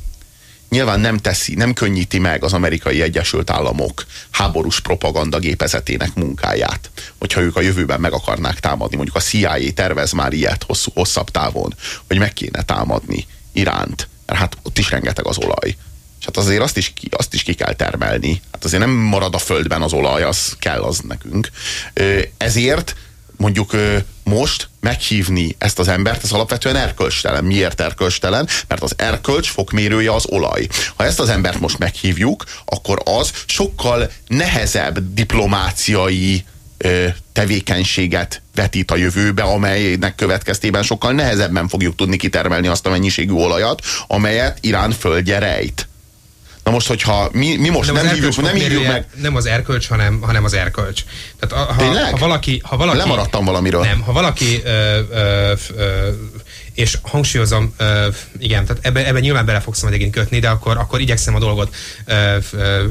Speaker 2: Nyilván nem teszi, nem könnyíti meg az amerikai Egyesült Államok háborús propaganda gépezetének munkáját. Hogyha ők a jövőben meg akarnák támadni, mondjuk a CIA tervez már ilyet hosszú, hosszabb távon, hogy meg kéne támadni Iránt, mert hát ott is rengeteg az olaj. És hát azért azt is, ki, azt is ki kell termelni. Hát azért nem marad a földben az olaj, az kell az nekünk. Ezért mondjuk most meghívni ezt az embert, ez alapvetően erkölcstelen. Miért erkölcstelen? Mert az erkölcs fokmérője az olaj. Ha ezt az embert most meghívjuk, akkor az sokkal nehezebb diplomáciai tevékenységet vetít a jövőbe, amelynek következtében sokkal nehezebben fogjuk tudni kitermelni azt a mennyiségű olajat, amelyet Irán földje rejt. Na most, hogyha mi, mi most nem, nem hívjuk, nem hívjuk meg...
Speaker 3: Nem az erkölcs, hanem, hanem az erkölcs.
Speaker 2: Tehát ha, Tényleg? ha valaki... Ha valaki Lemaradtam valamiről.
Speaker 3: Nem, ha valaki ö, ö, ö, és hangsúlyozom, igen, tehát ebbe, ebbe nyilván bele fogsz majd kötni, de akkor, akkor igyekszem a dolgot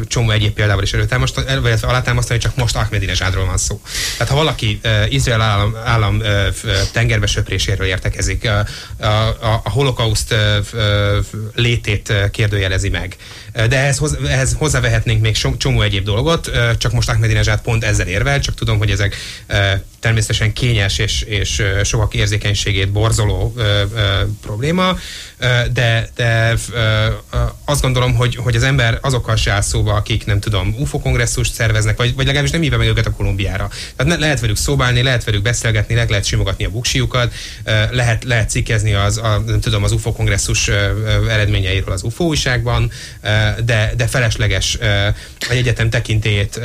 Speaker 3: csomó egyéb példával is előtámasztani, illetve alátámasztani, csak most Ahmedinejadról van szó. Tehát ha valaki Izrael állam, állam tengerbe söpréséről értekezik, a, a, a holokauszt létét kérdőjelezi meg, de ehhez, ehhez hozzávehetnénk még csomó egyéb dolgot, csak most Ahmedinejad pont ezzel érvel, csak tudom, hogy ezek természetesen kényes és, és sokak érzékenységét borzoló probléma, de, de azt gondolom, hogy, hogy az ember azokkal se áll szóba, akik nem tudom, UFO kongresszust szerveznek, vagy, vagy legalábbis nem hívja meg őket a Kolumbiára. Tehát ne, lehet velük szóbálni, lehet velük beszélgetni, lehet, lehet simogatni a buksiukat, lehet, lehet cikkezni az, a, nem tudom, az UFO kongresszus eredményeiről az UFO újságban, de, de felesleges egy egyetem tekintélyét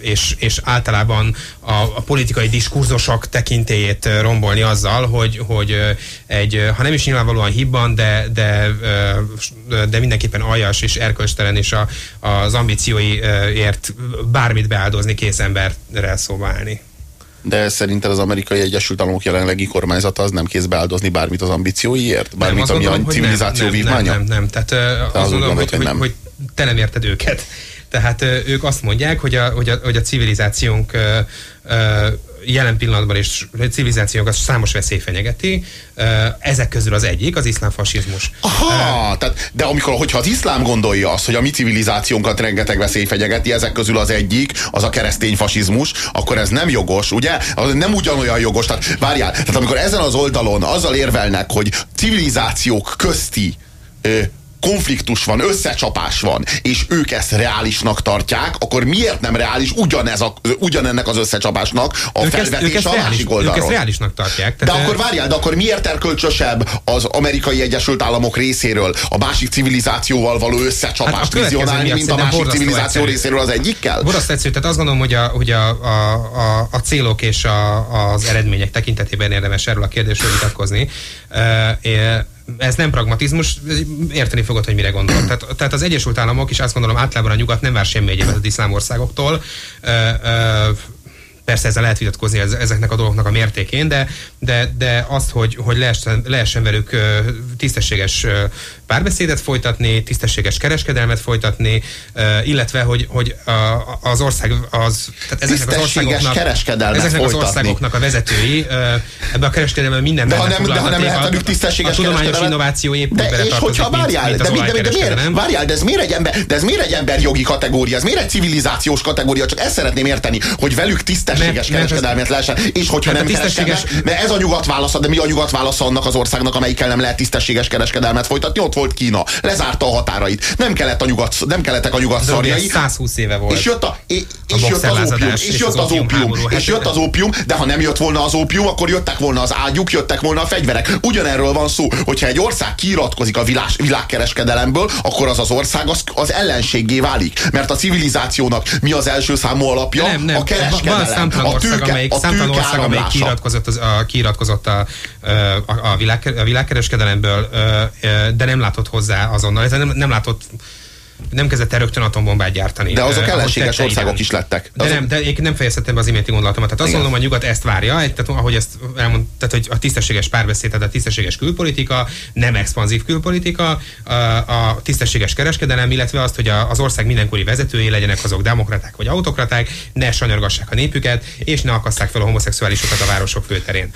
Speaker 3: és, és általában a, a politikai diskurzusok tekintélyét rombolni azzal, hogy, hogy egy, ha nem is nyilvánvalóan hibban, de, de, de mindenképpen aljas és erkölcstelen és a, az ambícióiért bármit beáldozni kész emberrel szólni.
Speaker 2: De szerinted az amerikai Egyesült Államok jelenlegi kormányzata az nem kész beáldozni bármit az ambícióiért? Bármit, nem, ami gondolom, a civilizáció
Speaker 3: nem,
Speaker 2: vívmánya?
Speaker 3: Nem, nem, nem. Tehát Te azt gondolom, hogy, hogy, nem. hogy te nem érted őket. Tehát ők azt mondják, hogy a, hogy a, hogy a civilizációnk jelen pillanatban is civilizációnkat számos veszély fenyegeti. Ezek közül az egyik az iszlám fasizmus.
Speaker 2: Aha, tehát, de amikor, hogyha az iszlám gondolja azt, hogy a mi civilizációnkat rengeteg veszély fenyegeti, ezek közül az egyik, az a keresztény fasizmus, akkor ez nem jogos, ugye? Az nem ugyanolyan jogos. Tehát várjál, tehát amikor ezen az oldalon azzal érvelnek, hogy civilizációk közti konfliktus van, összecsapás van, és ők ezt reálisnak tartják, akkor miért nem reális ugyanez a, ugyanennek az összecsapásnak a ők felvetése ezt, a reális, másik oldalról?
Speaker 3: Ők ezt reálisnak tartják.
Speaker 2: Tehát de akkor várjál, de akkor miért erkölcsösebb az amerikai Egyesült Államok részéről a másik civilizációval való összecsapást hát vizionálni, mint a másik civilizáció egyszerű. részéről az egyikkel?
Speaker 3: Borzasztó egyszerű, tehát azt gondolom, hogy a, hogy a, a, a, a célok és a, az eredmények tekintetében érdemes erről a kérdésről vitatkozni. Uh, ez nem pragmatizmus, érteni fogod, hogy mire gondolok. Tehát, tehát az Egyesült Államok is azt gondolom általában a nyugat nem vár semmi egyébként az iszlám országoktól. Persze ezzel lehet vitatkozni ezeknek a dolgoknak a mértékén, de, de, de azt, hogy, hogy lehessen, lehessen velük tisztességes párbeszédet folytatni, tisztességes kereskedelmet folytatni, illetve hogy, hogy az ország az,
Speaker 2: tehát ezeknek az országoknak, kereskedelmet ezeknek folytatni.
Speaker 3: az országoknak a vezetői ebbe a kereskedelmen minden
Speaker 2: de ha nem, de ha nem lehet velük tisztességes
Speaker 3: a tudományos innováció épp
Speaker 2: de, és hogyha várjál, mint, mint de, de, de, miért, várjál, de ez miért egy ember, de ez miért egy ember jogi kategória, ez miért egy civilizációs kategória, csak ezt szeretném érteni, hogy velük tisztességes mert, kereskedelmet lehessen, és hogyha nem tisztességes, mert ez a nyugat válasza, de mi a nyugat válasza annak az országnak, amelyikkel nem lehet tisztességes kereskedelmet folytatni, ott volt Kína. Lezárta a határait. Nem kellett a nyugat, nem kellettek a nyugat szarjai.
Speaker 3: 120 éve volt.
Speaker 2: És jött, a, és, és jött az ópium. És, és jött az ópium. És hát jött az ópium, de ha nem jött volna az ópium, akkor jöttek volna az ágyuk, jöttek volna a fegyverek. Ugyanerről van szó, hogyha egy ország kiiratkozik a világ, világkereskedelemből, akkor az az ország az, az ellenségé válik. Mert a civilizációnak mi az első számú alapja? Nem, nem. A kereskedelem. Van a tőke,
Speaker 3: amelyik, a tőke ország, amelyik kiiratkozott, az, a, kiiratkozott a, a, a, világ, a világkereskedelemből, de nem látott hozzá azonnal. Nem, nem látott nem kezdett el rögtön atombombát gyártani.
Speaker 2: De azok ellenséges országok is lettek.
Speaker 3: De, de nem, de én nem fejezhetem be az iménti gondolatomat. Tehát azt gondolom, a nyugat ezt várja, tehát ahogy ezt elmond, tehát hogy a tisztességes párbeszéd, tehát a tisztességes külpolitika, nem expanzív külpolitika, a, a tisztességes kereskedelem, illetve azt, hogy a, az ország mindenkori vezetői legyenek azok demokraták vagy autokraták, ne sanyargassák a népüket, és ne akasszák fel a homoszexuálisokat a városok főterén.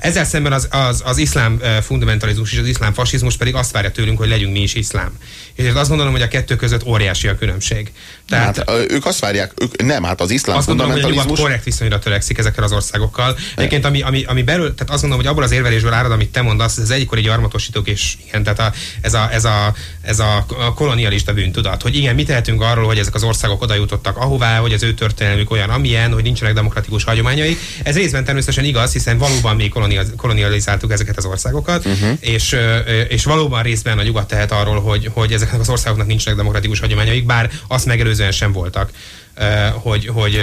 Speaker 3: Ezzel szemben az, az, az iszlám fundamentalizmus és az iszlám fasizmus pedig azt várja tőlünk, hogy legyünk mi is iszlám. És azt gondolom, hogy a kettő kettő között óriási a különbség.
Speaker 2: Tehát, hát, ők azt várják, ők, nem, hát az iszlám
Speaker 3: azt gondolom, hogy a nyugat korrekt viszonyra törekszik ezekkel az országokkal. Egyébként, ami, ami, ami belül, tehát azt gondolom, hogy abból az érvelésből árad, amit te mondasz, ez egykori gyarmatosítók, és igen, tehát a, ez, a, ez, a, ez a, kolonialista bűntudat, hogy igen, mit tehetünk arról, hogy ezek az országok oda jutottak ahová, hogy az ő történelmük olyan, amilyen, hogy nincsenek demokratikus hagyományai. Ez részben természetesen igaz, hiszen valóban mi kolonializáltuk ezeket az országokat, uh-huh. és, és valóban részben a nyugat tehet arról, hogy, hogy ezeknek az országoknak nincsenek demokratikus hagyományaik, bár azt megelőzően sem voltak hogy, hogy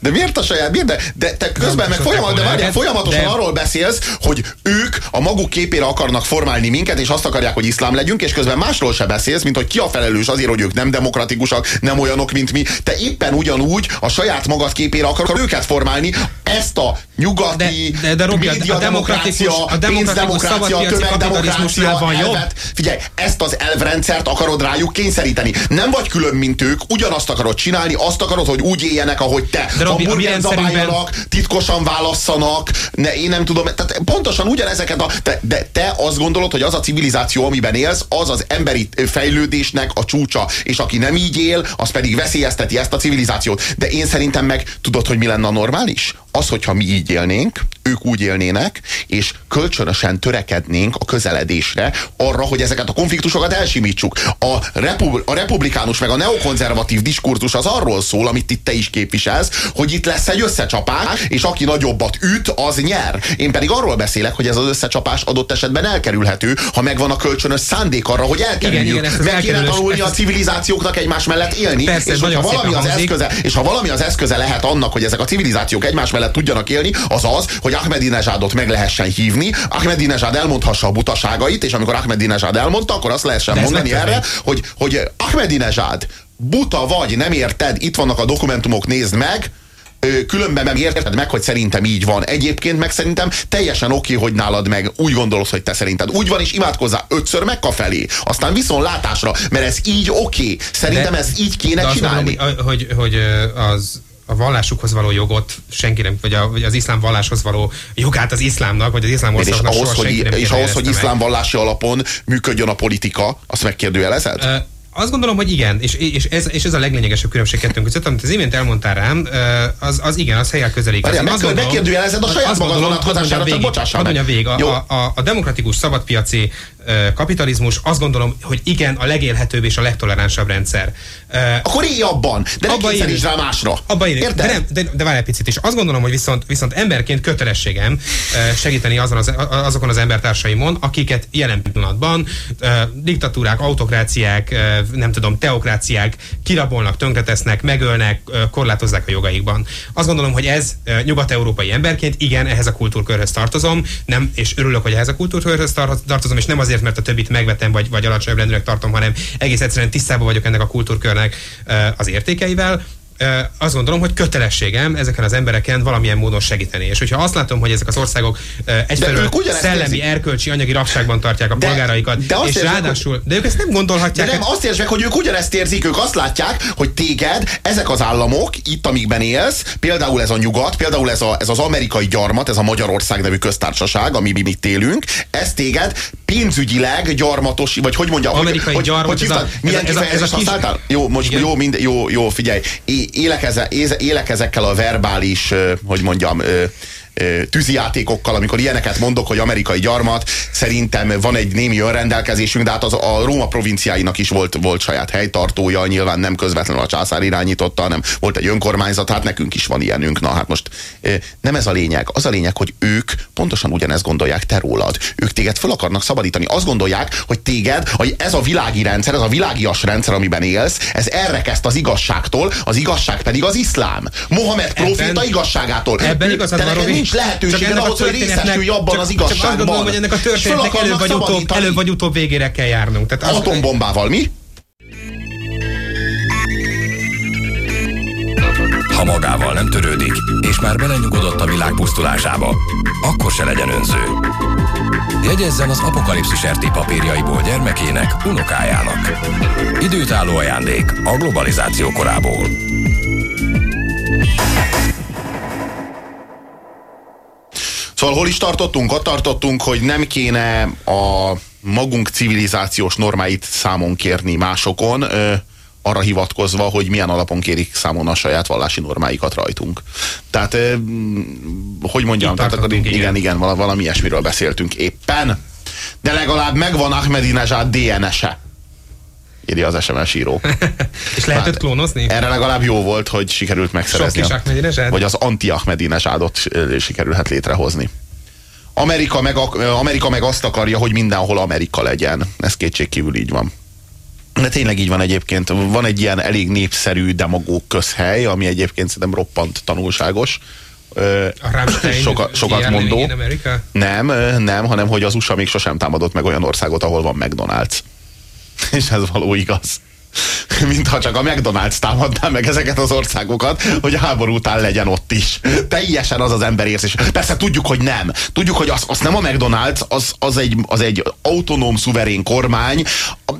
Speaker 2: de miért a saját, miért? De, de te közben meg folyamat, de várjál, folyamatosan de... arról beszélsz, hogy ők a maguk képére akarnak formálni minket, és azt akarják, hogy iszlám legyünk, és közben másról se beszélsz, mint hogy ki a felelős azért, hogy ők nem demokratikusak, nem olyanok, mint mi. Te éppen ugyanúgy a saját magad képére akarod őket formálni, ezt a nyugati
Speaker 3: de, de, de Robi,
Speaker 2: média
Speaker 3: a demokratikus, a
Speaker 2: demokrácia, a tömegdemokrácia van jobb. Figyelj, ezt az elvrendszert akarod rájuk kényszeríteni. Nem vagy külön, mint ők, ugyanazt akarod csinálni, azt akarod, hogy úgy éljenek, ahogy te. De Robi, Hamburgert zabáljanak, titkosan válasszanak, ne, én nem tudom, tehát pontosan ugyanezeket a... De, de te azt gondolod, hogy az a civilizáció, amiben élsz, az az emberi fejlődésnek a csúcsa, és aki nem így él, az pedig veszélyezteti ezt a civilizációt. De én szerintem meg tudod, hogy mi lenne a normális? Az, hogyha mi így élnénk, ők úgy élnének, és kölcsönösen törekednénk a közeledésre arra, hogy ezeket a konfliktusokat elsimítsuk. A, repub a republikánus meg a neokonzervatív diskurzus az arról szól, amit itt te is képviselsz, hogy itt lesz egy összecsapás, és aki nagyobbat üt, az nyer. Én pedig arról beszélek, hogy ez az összecsapás adott esetben elkerülhető, ha megvan a kölcsönös szándék arra, hogy elkerüljük. Igen, igen, Meg kéne tanulni a civilizációknak egymás mellett élni,
Speaker 3: Persze,
Speaker 2: és, ha valami az eszköze, és ha valami az eszköze lehet annak, hogy ezek a civilizációk egymás mellett tudjanak élni, az az, hogy Ahmedinejadot meg lehessen hívni, Ahmedinejad elmondhassa a butaságait, és amikor Ahmedinejad elmondta, akkor azt lehessen mondani erre, hogy, hogy Ahmedinejad buta vagy, nem érted, itt vannak a dokumentumok, nézd meg, különben meg érted meg, hogy szerintem így van. Egyébként meg szerintem teljesen oké, hogy nálad meg úgy gondolod, hogy te szerinted úgy van, és imádkozzá ötször Mekka felé. Aztán viszont látásra, mert ez így oké. Szerintem de, ez így kéne de csinálni.
Speaker 3: Mondom, hogy, hogy az a vallásukhoz való jogot senki nem, vagy, a, vagy az iszlám valláshoz való jogát az iszlámnak, vagy az iszlám országnak
Speaker 2: és ahhoz, hogy, És ahhoz, hogy iszlám vallási alapon működjön a politika, azt megkérdőjelezed? Uh,
Speaker 3: azt gondolom, hogy igen, és, és, ez, és ez a leglényegesebb különbség kettőnk között, amit az imént elmondtál rám, az, az igen, az helyek közelik.
Speaker 2: Várjál, meg, megkérdőjelezed a saját magad vonatkozására, csak bocsássál
Speaker 3: meg. A, vég, a, a, a demokratikus szabadpiaci kapitalizmus azt gondolom, hogy igen, a legélhetőbb és a legtoleránsabb rendszer.
Speaker 2: Akkor élj abban, de ne kényszeríts rá másra.
Speaker 3: Abba Érted? De, nem, de, de várj egy picit is. Azt gondolom, hogy viszont, viszont emberként kötelességem segíteni azon az, azokon az embertársaimon, akiket jelen pillanatban diktatúrák, autokráciák, nem tudom, teokráciák kirabolnak, tönkretesznek, megölnek, korlátozzák a jogaikban. Azt gondolom, hogy ez nyugat-európai emberként, igen, ehhez a kultúrkörhöz tartozom, nem, és örülök, hogy ehhez a kultúrkörhöz tartozom, és nem azért, mert a többit megvetem, vagy, vagy alacsonyabb rendűnek tartom, hanem egész egyszerűen tisztában vagyok ennek a kultúrkörnek az értékeivel azt gondolom, hogy kötelességem ezeken az embereken valamilyen módon segíteni. És hogyha azt látom, hogy ezek az országok egyfelől szellemi, erkölcsi, anyagi rabságban tartják a de, polgáraikat, de és ráadásul, hogy, de ők ezt nem gondolhatják.
Speaker 2: De nem, azt meg, hogy ők ugyanezt érzik, ők azt látják, hogy téged ezek az államok, itt amikben élsz, például ez a nyugat, például ez, a, ez az amerikai gyarmat, ez a Magyarország nevű köztársaság, ami mi itt élünk, ez téged pénzügyileg gyarmatos, vagy hogy mondja,
Speaker 3: amerikai
Speaker 2: hogy,
Speaker 3: gyarmat, hogy, hogy, ez a, ez a, ez a, ez a kis...
Speaker 2: Jó, most jó, mind, jó, jó, figyelj, élek, eze, élek ezekkel a verbális, hogy mondjam, tűzijátékokkal, amikor ilyeneket mondok, hogy amerikai gyarmat, szerintem van egy némi önrendelkezésünk, de hát az, a Róma provinciáinak is volt, volt saját helytartója, nyilván nem közvetlenül a császár irányította, hanem volt egy önkormányzat, hát nekünk is van ilyenünk. Na hát most nem ez a lényeg. Az a lényeg, hogy ők pontosan ugyanezt gondolják te rólad. Ők téged fel akarnak szabadítani. Azt gondolják, hogy téged, hogy ez a világi rendszer, ez a világias rendszer, amiben élsz, ez elrekeszt az igazságtól, az igazság pedig az iszlám. Mohamed proféta igazságától.
Speaker 3: Ebben igazad van,
Speaker 2: nincs lehetőséged ahhoz, hogy részesülj abban az igazságban. Csak azt gondolom,
Speaker 3: hogy ennek a történetnek előbb vagy, utóbb, előbb vagy utóbb végére kell járnunk.
Speaker 2: Tehát az Atombombával mi?
Speaker 1: Ha magával nem törődik, és már belenyugodott a világ pusztulásába, akkor se legyen önző. Jegyezzen az apokalipszis RT papírjaiból gyermekének, unokájának. Időtálló ajándék a globalizáció korából.
Speaker 2: Szóval hol is tartottunk? Ott tartottunk, hogy nem kéne a magunk civilizációs normáit számon kérni másokon, ö, arra hivatkozva, hogy milyen alapon kérik számon a saját vallási normáikat rajtunk. Tehát, ö, hogy mondjam, tehát akkor igen, igen, igen, valami ilyesmiről beszéltünk éppen. De legalább megvan Ahmedinejad DNS-e írja az SMS író.
Speaker 3: és lehetett hát, klónozni?
Speaker 2: Erre legalább jó volt, hogy sikerült megszerezni.
Speaker 3: Sok kis
Speaker 2: Vagy az anti-Ahmedinejadot sikerülhet létrehozni. Amerika meg, Amerika meg azt akarja, hogy mindenhol Amerika legyen. Ez kétségkívül így van. De tényleg így van egyébként. Van egy ilyen elég népszerű demagóg közhely, ami egyébként szerintem roppant tanulságos.
Speaker 3: A
Speaker 2: Soka, sokat mondó. Nem, nem, hanem hogy az USA még sosem támadott meg olyan országot, ahol van McDonald's. És ez való igaz. mintha csak a McDonald's támadná meg ezeket az országokat, hogy háború után legyen ott is. Teljesen az az ember érzés. Persze tudjuk, hogy nem. Tudjuk, hogy az, az nem a McDonald's, az, az, egy, az egy autonóm, szuverén kormány,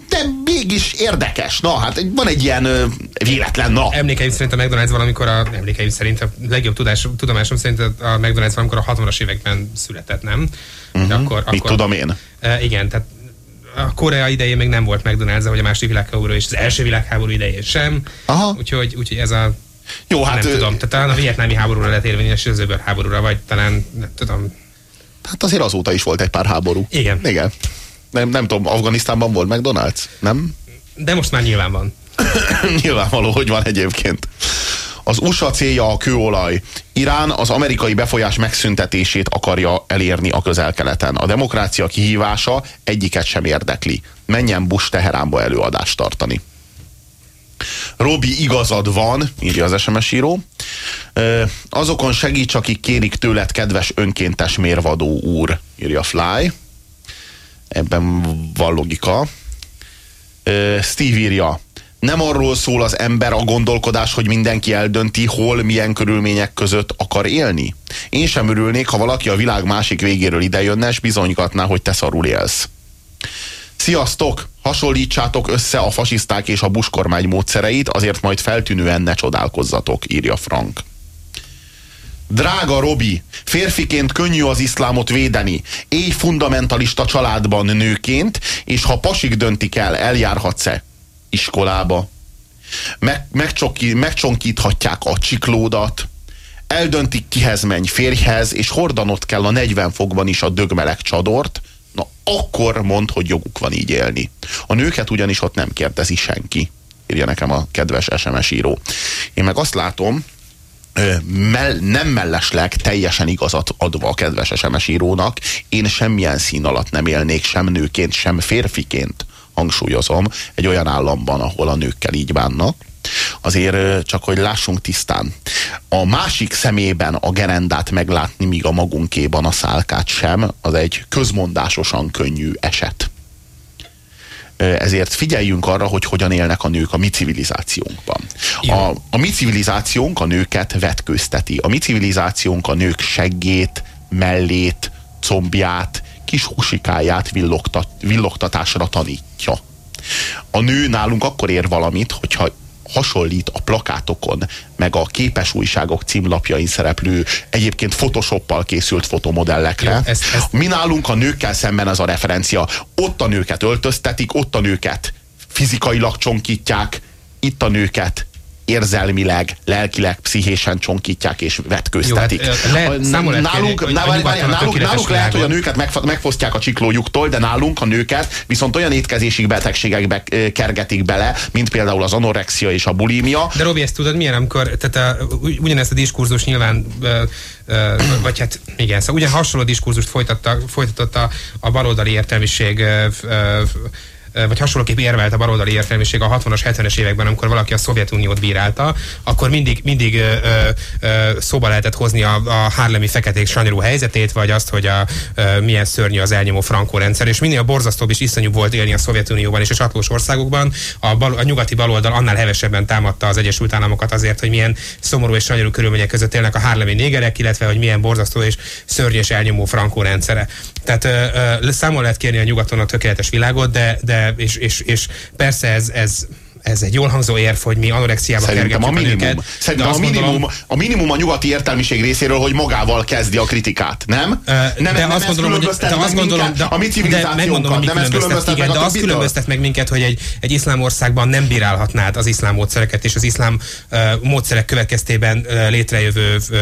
Speaker 2: de mégis érdekes. Na, hát van egy ilyen ö, véletlen, na.
Speaker 3: Emlékeim szerint a McDonald's valamikor a, emlékeim szerint a legjobb tudás, tudomásom szerint a McDonald's valamikor a 60-as években született, nem?
Speaker 2: Uh-huh. Akkor, Mit akkor, tudom én?
Speaker 3: E, igen, tehát a Korea idején még nem volt McDonald's, vagy a második világháború és az első világháború idején sem. Aha. Úgyhogy, úgyhogy ez a
Speaker 2: jó, hát
Speaker 3: nem ő... tudom, tehát talán a vietnámi háborúra lehet érvényes, az öböl háborúra, vagy talán, nem tudom.
Speaker 2: Hát azért azóta is volt egy pár háború.
Speaker 3: Igen.
Speaker 2: Igen. Nem, nem tudom, Afganisztánban volt McDonald's, nem?
Speaker 3: De most már nyilván van.
Speaker 2: Nyilvánvaló, hogy van egyébként. Az USA célja a kőolaj. Irán az amerikai befolyás megszüntetését akarja elérni a közel-keleten. A demokrácia kihívása egyiket sem érdekli. Menjen Bush Teheránba előadást tartani. Robi, igazad van, írja az SMS író. Azokon segíts, akik kérik tőled, kedves önkéntes mérvadó úr, írja Fly. Ebben van logika. Steve írja, nem arról szól az ember a gondolkodás, hogy mindenki eldönti, hol, milyen körülmények között akar élni. Én sem örülnék, ha valaki a világ másik végéről idejönne, és bizonygatná, hogy te szarul élsz. Sziasztok! Hasonlítsátok össze a fasiszták és a buskormány módszereit, azért majd feltűnően ne csodálkozzatok, írja Frank. Drága Robi, férfiként könnyű az iszlámot védeni. Éj fundamentalista családban nőként, és ha pasik döntik el, eljárhatsz-e iskolába, meg, megcsoki, megcsonkíthatják a csiklódat, eldöntik kihez menj férjhez, és hordanot kell a 40 fokban is a dögmeleg csadort, na akkor mond, hogy joguk van így élni. A nőket ugyanis ott nem kérdezi senki, írja nekem a kedves SMS író. Én meg azt látom, mell, nem mellesleg teljesen igazat adva a kedves SMS írónak, én semmilyen szín alatt nem élnék sem nőként, sem férfiként hangsúlyozom, egy olyan államban, ahol a nőkkel így bánnak, azért csak, hogy lássunk tisztán. A másik szemében a gerendát meglátni, míg a magunkéban a szálkát sem, az egy közmondásosan könnyű eset. Ezért figyeljünk arra, hogy hogyan élnek a nők a mi civilizációnkban. A, a mi civilizációnk a nőket vetkőzteti. A mi civilizációnk a nők seggét, mellét, combját, kis húsikáját villogtat, villogtatásra tanítja. A nő nálunk akkor ér valamit, hogyha hasonlít a plakátokon, meg a képes újságok címlapjain szereplő, egyébként photoshoppal készült fotomodellekre. Jó, ez, ez... Mi nálunk a nőkkel szemben ez a referencia. Ott a nőket öltöztetik, ott a nőket fizikailag csonkítják, itt a nőket érzelmileg, lelkileg, pszichésen csonkítják és vetkőztetik. Jó, hát, le, nálunk, hogy nálunk, nálunk, nálunk lehet, hogy a nőket megfosztják a csiklójuktól, de nálunk a nőket viszont olyan étkezési betegségekbe kergetik bele, mint például az anorexia és a bulímia.
Speaker 3: De Robi, ezt tudod milyen, amikor tehát a, ugyanezt a diskurzus nyilván vagy hát igen, szóval ugyan hasonló diskurzust folytatta, folytatott a, a baloldali értelmiség vagy hasonlóképp érvelt a baloldali értelmiség a 60-as, 70-es években, amikor valaki a Szovjetuniót bírálta, akkor mindig, mindig ö, ö, szóba lehetett hozni a, a hárlemi feketék sanyarú helyzetét, vagy azt, hogy a, ö, milyen szörnyű az elnyomó frankó rendszer, és minél borzasztóbb és iszonyúbb volt élni a Szovjetunióban és a csatlós országokban, a, bal, a nyugati baloldal annál hevesebben támadta az Egyesült Államokat azért, hogy milyen szomorú és sanyarú körülmények között élnek a hárlemi négerek, illetve hogy milyen borzasztó és szörnyű és elnyomó frankó rendszere. Tehát ö, ö, számol lehet kérni a nyugaton a tökéletes világot, de, de és, és, és persze ez, ez ez egy jól hangzó érv, hogy mi anorexiába
Speaker 2: Szerintem a minimum,
Speaker 3: őket.
Speaker 2: szerintem a, minimum, gondolom, a minimum a nyugati értelmiség részéről, hogy magával kezdi a kritikát, nem? Uh,
Speaker 3: nem, de nem azt gondolom, hogy de azt gondolom, de,
Speaker 2: a mi
Speaker 3: de megmondom, mi
Speaker 2: nem
Speaker 3: különböztet, igen, de azt különböztet meg minket, hogy egy, egy iszlám országban nem bírálhatnád az iszlám módszereket és az iszlám uh, módszerek következtében uh, létrejövő uh,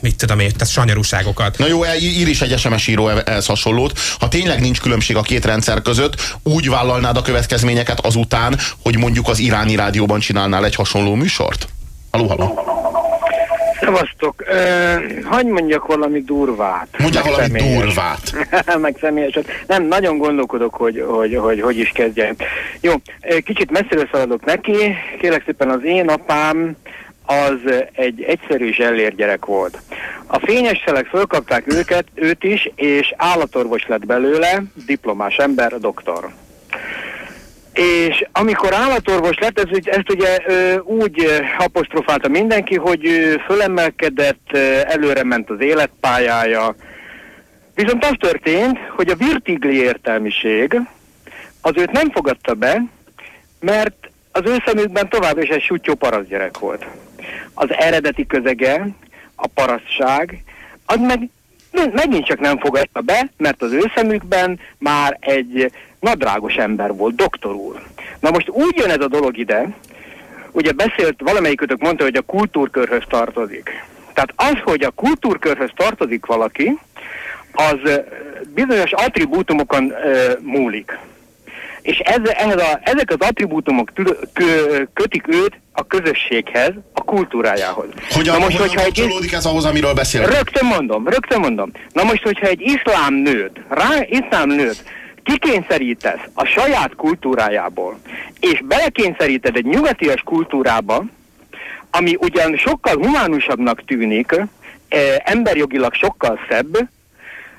Speaker 3: mit tudom én, tehát sanyarúságokat.
Speaker 2: Na jó, ír is egy SMS író e- ehhez hasonlót. Ha tényleg nincs különbség a két rendszer között, úgy vállalnád a következményeket azután, hogy mondjuk az iráni rádióban csinálnál egy hasonló műsort? Haló, haló.
Speaker 4: Szevasztok. Uh, hagy mondjak valami durvát.
Speaker 2: Mondjak valami személyes. durvát.
Speaker 4: meg személyeset. Nem, nagyon gondolkodok, hogy hogy, hogy hogy is kezdjem. Jó, kicsit messziről szaladok neki. Kérlek szépen az én apám az egy egyszerű gyerek volt. A fényes szelek fölkapták őket, őt is, és állatorvos lett belőle, diplomás ember, doktor. És amikor állatorvos lett, ez, ezt ugye úgy apostrofálta mindenki, hogy fölemelkedett, előre ment az életpályája. Viszont az történt, hogy a virtigli értelmiség az őt nem fogadta be, mert az ő szemükben tovább is egy sutyó parasztgyerek volt az eredeti közege, a parasztság, az meg megint csak nem fogadta be, mert az ő szemükben már egy nadrágos ember volt, doktor úr. Na most úgy jön ez a dolog ide, ugye beszélt, valamelyikötök mondta, hogy a kultúrkörhöz tartozik. Tehát az, hogy a kultúrkörhöz tartozik valaki, az bizonyos attribútumokon uh, múlik. És ez, ez a, ezek az attribútumok tül, kö, kötik őt a közösséghez, a kultúrájához.
Speaker 2: Hogyan, Na most, hogyan hogyha kapcsolódik egy, ez ahhoz, amiről beszélünk?
Speaker 4: Rögtön mondom, rögtön mondom. Na most, hogyha egy iszlám nőt, rá, iszlám nőt kikényszerítesz a saját kultúrájából, és belekényszeríted egy nyugatias kultúrába, ami ugyan sokkal humánusabbnak tűnik, eh, emberjogilag sokkal szebb,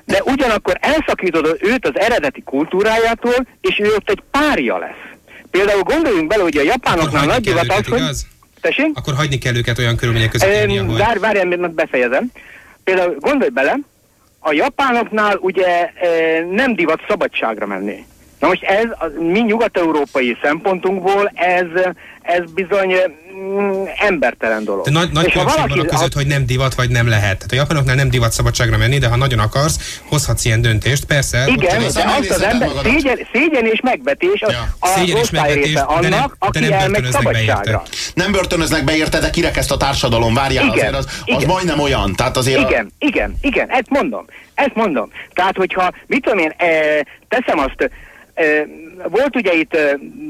Speaker 4: de ugyanakkor elszakítod őt az eredeti kultúrájától, és ő ott egy párja lesz. Például gondoljunk bele, hogy a japánoknál nagy divat az, hogy...
Speaker 3: Tessék? Akkor hagyni kell őket olyan körülmények között élni,
Speaker 4: ahol... Várj, várj, mert befejezem. Például gondolj bele, a japánoknál ugye e, nem divat szabadságra menni. Na most ez a mi nyugat-európai szempontunkból ez, ez bizony mm, embertelen dolog.
Speaker 3: De nagy, nagy különbség valaki, van a között, a... hogy nem divat vagy nem lehet. Tehát a japanoknál nem divat szabadságra menni, de ha nagyon akarsz, hozhatsz ilyen döntést, persze.
Speaker 4: Igen, de azt az ember szégyen, szégyen és megvetés az ja. a szégyen és megvetés, annak, de nem, aki de nem szabadságra.
Speaker 2: Nem börtönöznek be érte, de kirekeszt a társadalom, várjál, igen, azért az, az igen. majdnem olyan. Tehát azért
Speaker 4: igen, a... igen, igen, ezt mondom. Ezt mondom. Tehát, hogyha, mit tudom én, e, teszem azt, volt ugye itt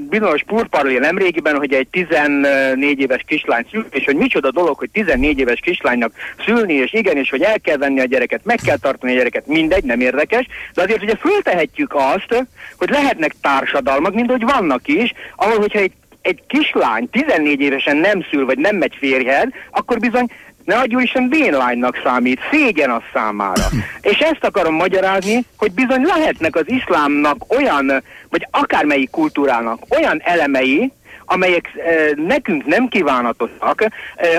Speaker 4: bizonyos purparlé nemrégiben, hogy egy 14 éves kislány szült, és hogy micsoda dolog, hogy 14 éves kislánynak szülni, és igen, és hogy el kell venni a gyereket, meg kell tartani a gyereket, mindegy, nem érdekes, de azért ugye föltehetjük azt, hogy lehetnek társadalmak, mint hogy vannak is, ahol hogyha egy egy kislány 14 évesen nem szül, vagy nem megy férjhez, akkor bizony ne adjon Isten vénlánynak számít, szégyen az számára. És ezt akarom magyarázni, hogy bizony lehetnek az iszlámnak olyan, vagy akármelyik kultúrának olyan elemei, amelyek e, nekünk nem kívánatosak, e,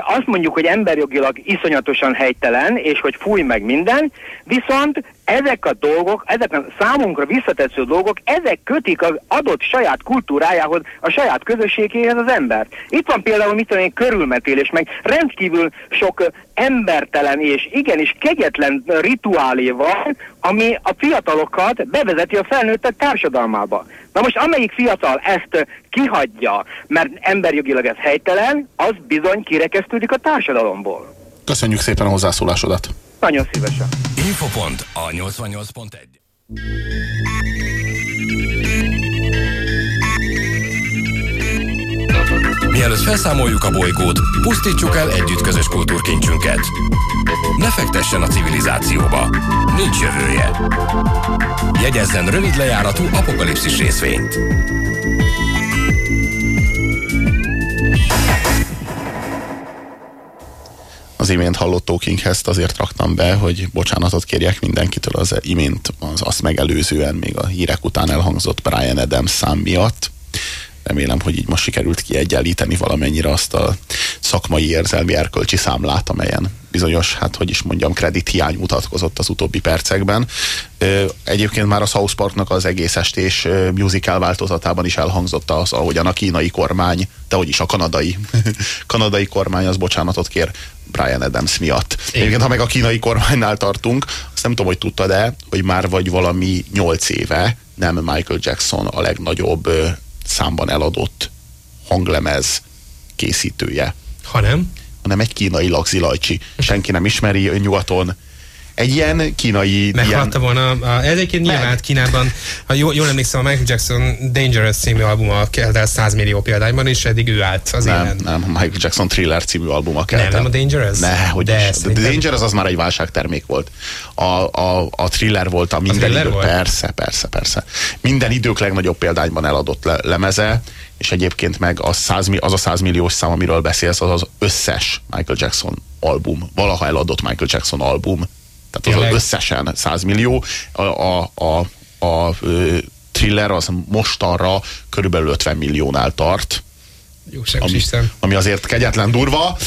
Speaker 4: azt mondjuk, hogy emberjogilag iszonyatosan helytelen, és hogy fúj meg minden, viszont ezek a dolgok, ezek a számunkra visszatetsző dolgok, ezek kötik az adott saját kultúrájához, a saját közösségéhez az ember. Itt van például, mit tudom én, körülmetélés, meg rendkívül sok embertelen és igenis kegyetlen rituálé van, ami a fiatalokat bevezeti a felnőttek társadalmába. Na most amelyik fiatal ezt kihagyja, mert emberjogilag ez helytelen, az bizony kirekesztődik a társadalomból.
Speaker 2: Köszönjük szépen a hozzászólásodat!
Speaker 4: Nagyon szívesen.
Speaker 1: Infopont a 88.1 Mielőtt felszámoljuk a bolygót, pusztítsuk el együtt közös kultúrkincsünket. Ne fektessen a civilizációba. Nincs jövője. Jegyezzen rövid lejáratú apokalipszis részvényt.
Speaker 2: Az imént hallott Talkinghez azért raktam be, hogy bocsánatot kérjek mindenkitől az imént az azt megelőzően még a hírek után elhangzott Brian Adams szám miatt. remélem, hogy így most sikerült kiegyenlíteni valamennyire azt a szakmai érzelmi erkölcsi számlát, amelyen bizonyos, hát hogy is mondjam, kredit hiány mutatkozott az utóbbi percekben. Egyébként már a South Parknak az egész estés musical változatában is elhangzott az, ahogyan a kínai kormány, de hogy is a kanadai, kanadai kormány az bocsánatot kér Brian Adams miatt. Igen. Egyébként, ha meg a kínai kormánynál tartunk, azt nem tudom, hogy tudta de hogy már vagy valami nyolc éve nem Michael Jackson a legnagyobb számban eladott hanglemez készítője.
Speaker 3: Hanem?
Speaker 2: Hanem egy kínai lagzilajcsi. Senki nem ismeri nyugaton egy ilyen kínai...
Speaker 3: Meghalta ilyen... volna. A, egyébként nyilván Kínában, ha jól, jól emlékszem, a Michael Jackson Dangerous című albuma kelt el 100 millió példányban, és eddig ő állt az
Speaker 2: nem,
Speaker 3: élen.
Speaker 2: Nem, Michael Jackson Thriller című albuma kelt
Speaker 3: Nem, nem a Dangerous?
Speaker 2: Ne, hogy De is. A Dangerous az már egy válságtermék volt. A, a, a Thriller volt a minden a idő... Volt? Persze, persze, persze. Minden idők legnagyobb példányban eladott le, lemeze, és egyébként meg az, 100, az a 100 milliós szám, amiről beszélsz, az az összes Michael Jackson album, valaha eladott Michael Jackson album tehát az, az összesen 100 millió. A, a, a, a, thriller az mostanra körülbelül 50 milliónál tart.
Speaker 3: Jó, ami,
Speaker 2: ami azért kegyetlen durva,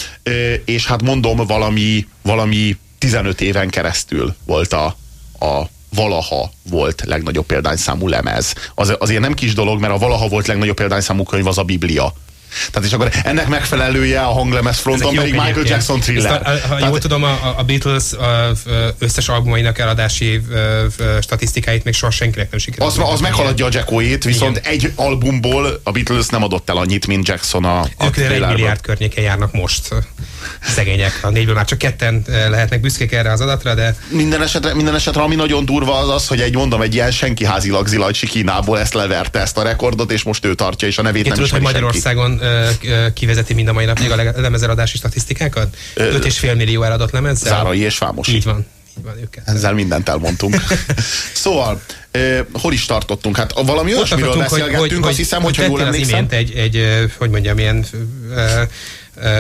Speaker 2: és hát mondom, valami, valami 15 éven keresztül volt a, a valaha volt legnagyobb példányszámú lemez. Az, azért nem kis dolog, mert a valaha volt legnagyobb példányszámú könyv az a Biblia. Tehát és akkor ennek megfelelője a hanglemez fronton pedig Michael Jackson thriller.
Speaker 3: Ezt, ha Tehát, jól tudom, a, a Beatles a, összes albumainak eladási statisztikáit még soha senkinek nem sikerült.
Speaker 2: Az, az meghaladja a Jackoét, viszont Igen. egy albumból a Beatles nem adott el annyit, mint Jackson a, a
Speaker 3: Ők egy milliárd környéken járnak most. Szegények. A négyből már csak ketten lehetnek büszkék erre az adatra, de...
Speaker 2: Minden esetre, minden esetre ami nagyon durva az az, hogy egy mondom, egy ilyen senki házilag zilajcsi Kínából ezt leverte ezt a rekordot, és most ő tartja, és a nevét Én nem
Speaker 3: tudod, hogy Magyarországon kivezeti mind a mai napig a lemezeladási statisztikákat? 5,5 millió eladott lemezzel?
Speaker 2: Zárai és Fámos.
Speaker 3: Így van. Így van őket.
Speaker 2: Ezzel mindent elmondtunk. szóval, eh, hol is tartottunk? Hát valami olyasmiről beszélgettünk, hogy, hogy, azt hiszem, hogy, hogy jól emlékszem.
Speaker 3: egy, egy, hogy mondjam, ilyen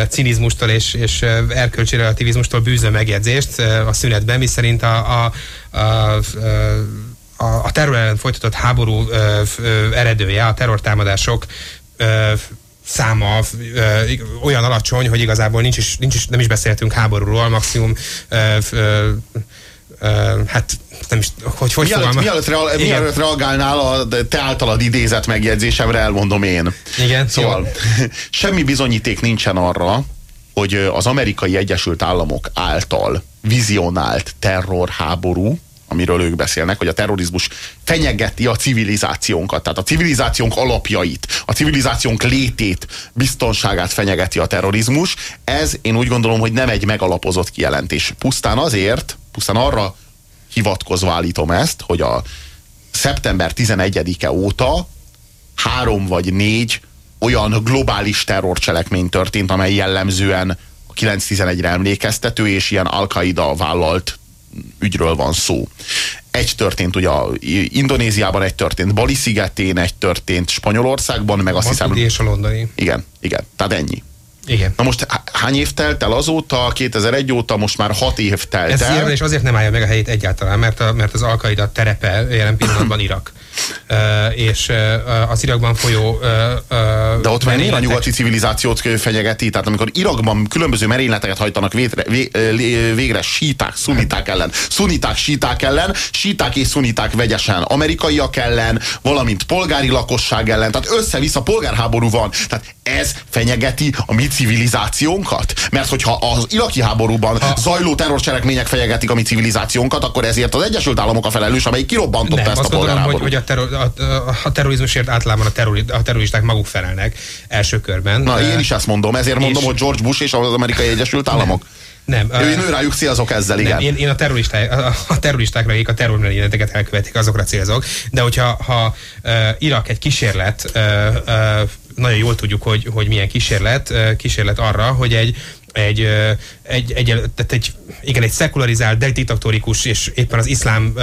Speaker 3: cinizmustól és, és erkölcsi relativizmustól bűző megjegyzést a szünetben, mi szerint a, a, a, a, a terror ellen folytatott háború ö, ö, eredője, a terrortámadások ö, száma ö, olyan alacsony, hogy igazából nincs is, nincs is, nem is beszéltünk háborúról, maximum ö, ö, ö, hát nem is, hogy hogy
Speaker 2: mielőtt, mielőtt, rea, mielőtt reagálnál a te általad idézett megjegyzésemre, elmondom én.
Speaker 3: Igen.
Speaker 2: Szóval jó. semmi bizonyíték nincsen arra, hogy az amerikai Egyesült Államok által vizionált terrorháború, amiről ők beszélnek, hogy a terrorizmus fenyegeti a civilizációnkat, tehát a civilizációnk alapjait, a civilizációnk létét, biztonságát fenyegeti a terrorizmus. Ez én úgy gondolom, hogy nem egy megalapozott kijelentés. Pusztán azért, pusztán arra hivatkozva állítom ezt, hogy a szeptember 11-e óta három vagy négy olyan globális terrorcselekmény történt, amely jellemzően a 9-11-re emlékeztető, és ilyen Al-Qaida vállalt ügyről van szó. Egy történt ugye Indonéziában, egy történt Bali szigetén, egy történt Spanyolországban, meg azt hiszem...
Speaker 3: és a londoni.
Speaker 2: Igen, igen, tehát ennyi.
Speaker 3: Igen.
Speaker 2: Na most hány év telt el azóta, 2001 óta, most már 6 év telt Ez
Speaker 3: el. és azért nem állja meg a helyét egyáltalán, mert, a, mert az Alkaida terepe jelen pillanatban Irak. Uh, és uh, az Irakban folyó uh,
Speaker 2: De ott már a nyugati civilizációt fenyegeti, tehát amikor Irakban különböző merényleteket hajtanak végre, végre síták, szuniták ellen, szuniták, síták ellen, síták és szuniták vegyesen, amerikaiak ellen, valamint polgári lakosság ellen, tehát össze-vissza polgárháború van. Tehát ez fenyegeti a mi civilizációnkat? Mert hogyha az iraki háborúban ha. zajló terrorcselekmények fenyegetik a mi civilizációnkat, akkor ezért az Egyesült Államok a felelős, amelyik kirobbantotta Nem, ezt a polgárháborút.
Speaker 3: Hogy, hogy a, terror, a, a terrorizmusért általában a, terror, a terroristák maguk felelnek első körben.
Speaker 2: Na, én is ezt mondom, ezért mondom, és... hogy George Bush és az amerikai Egyesült Államok.
Speaker 3: Nem.
Speaker 2: Nem. Én ő rájuk célzok ezzel, igen. Nem,
Speaker 3: én, én a, terroristák, a, a terroristákra, akik a terrormerényleteket elkövetik, azokra célzok. De hogyha ha uh, Irak egy kísérlet uh, uh, nagyon jól tudjuk, hogy, hogy milyen kísérlet, kísérlet arra, hogy egy, egy, egy, egy, tehát egy, igen, egy szekularizált, diktatórikus és éppen az iszlám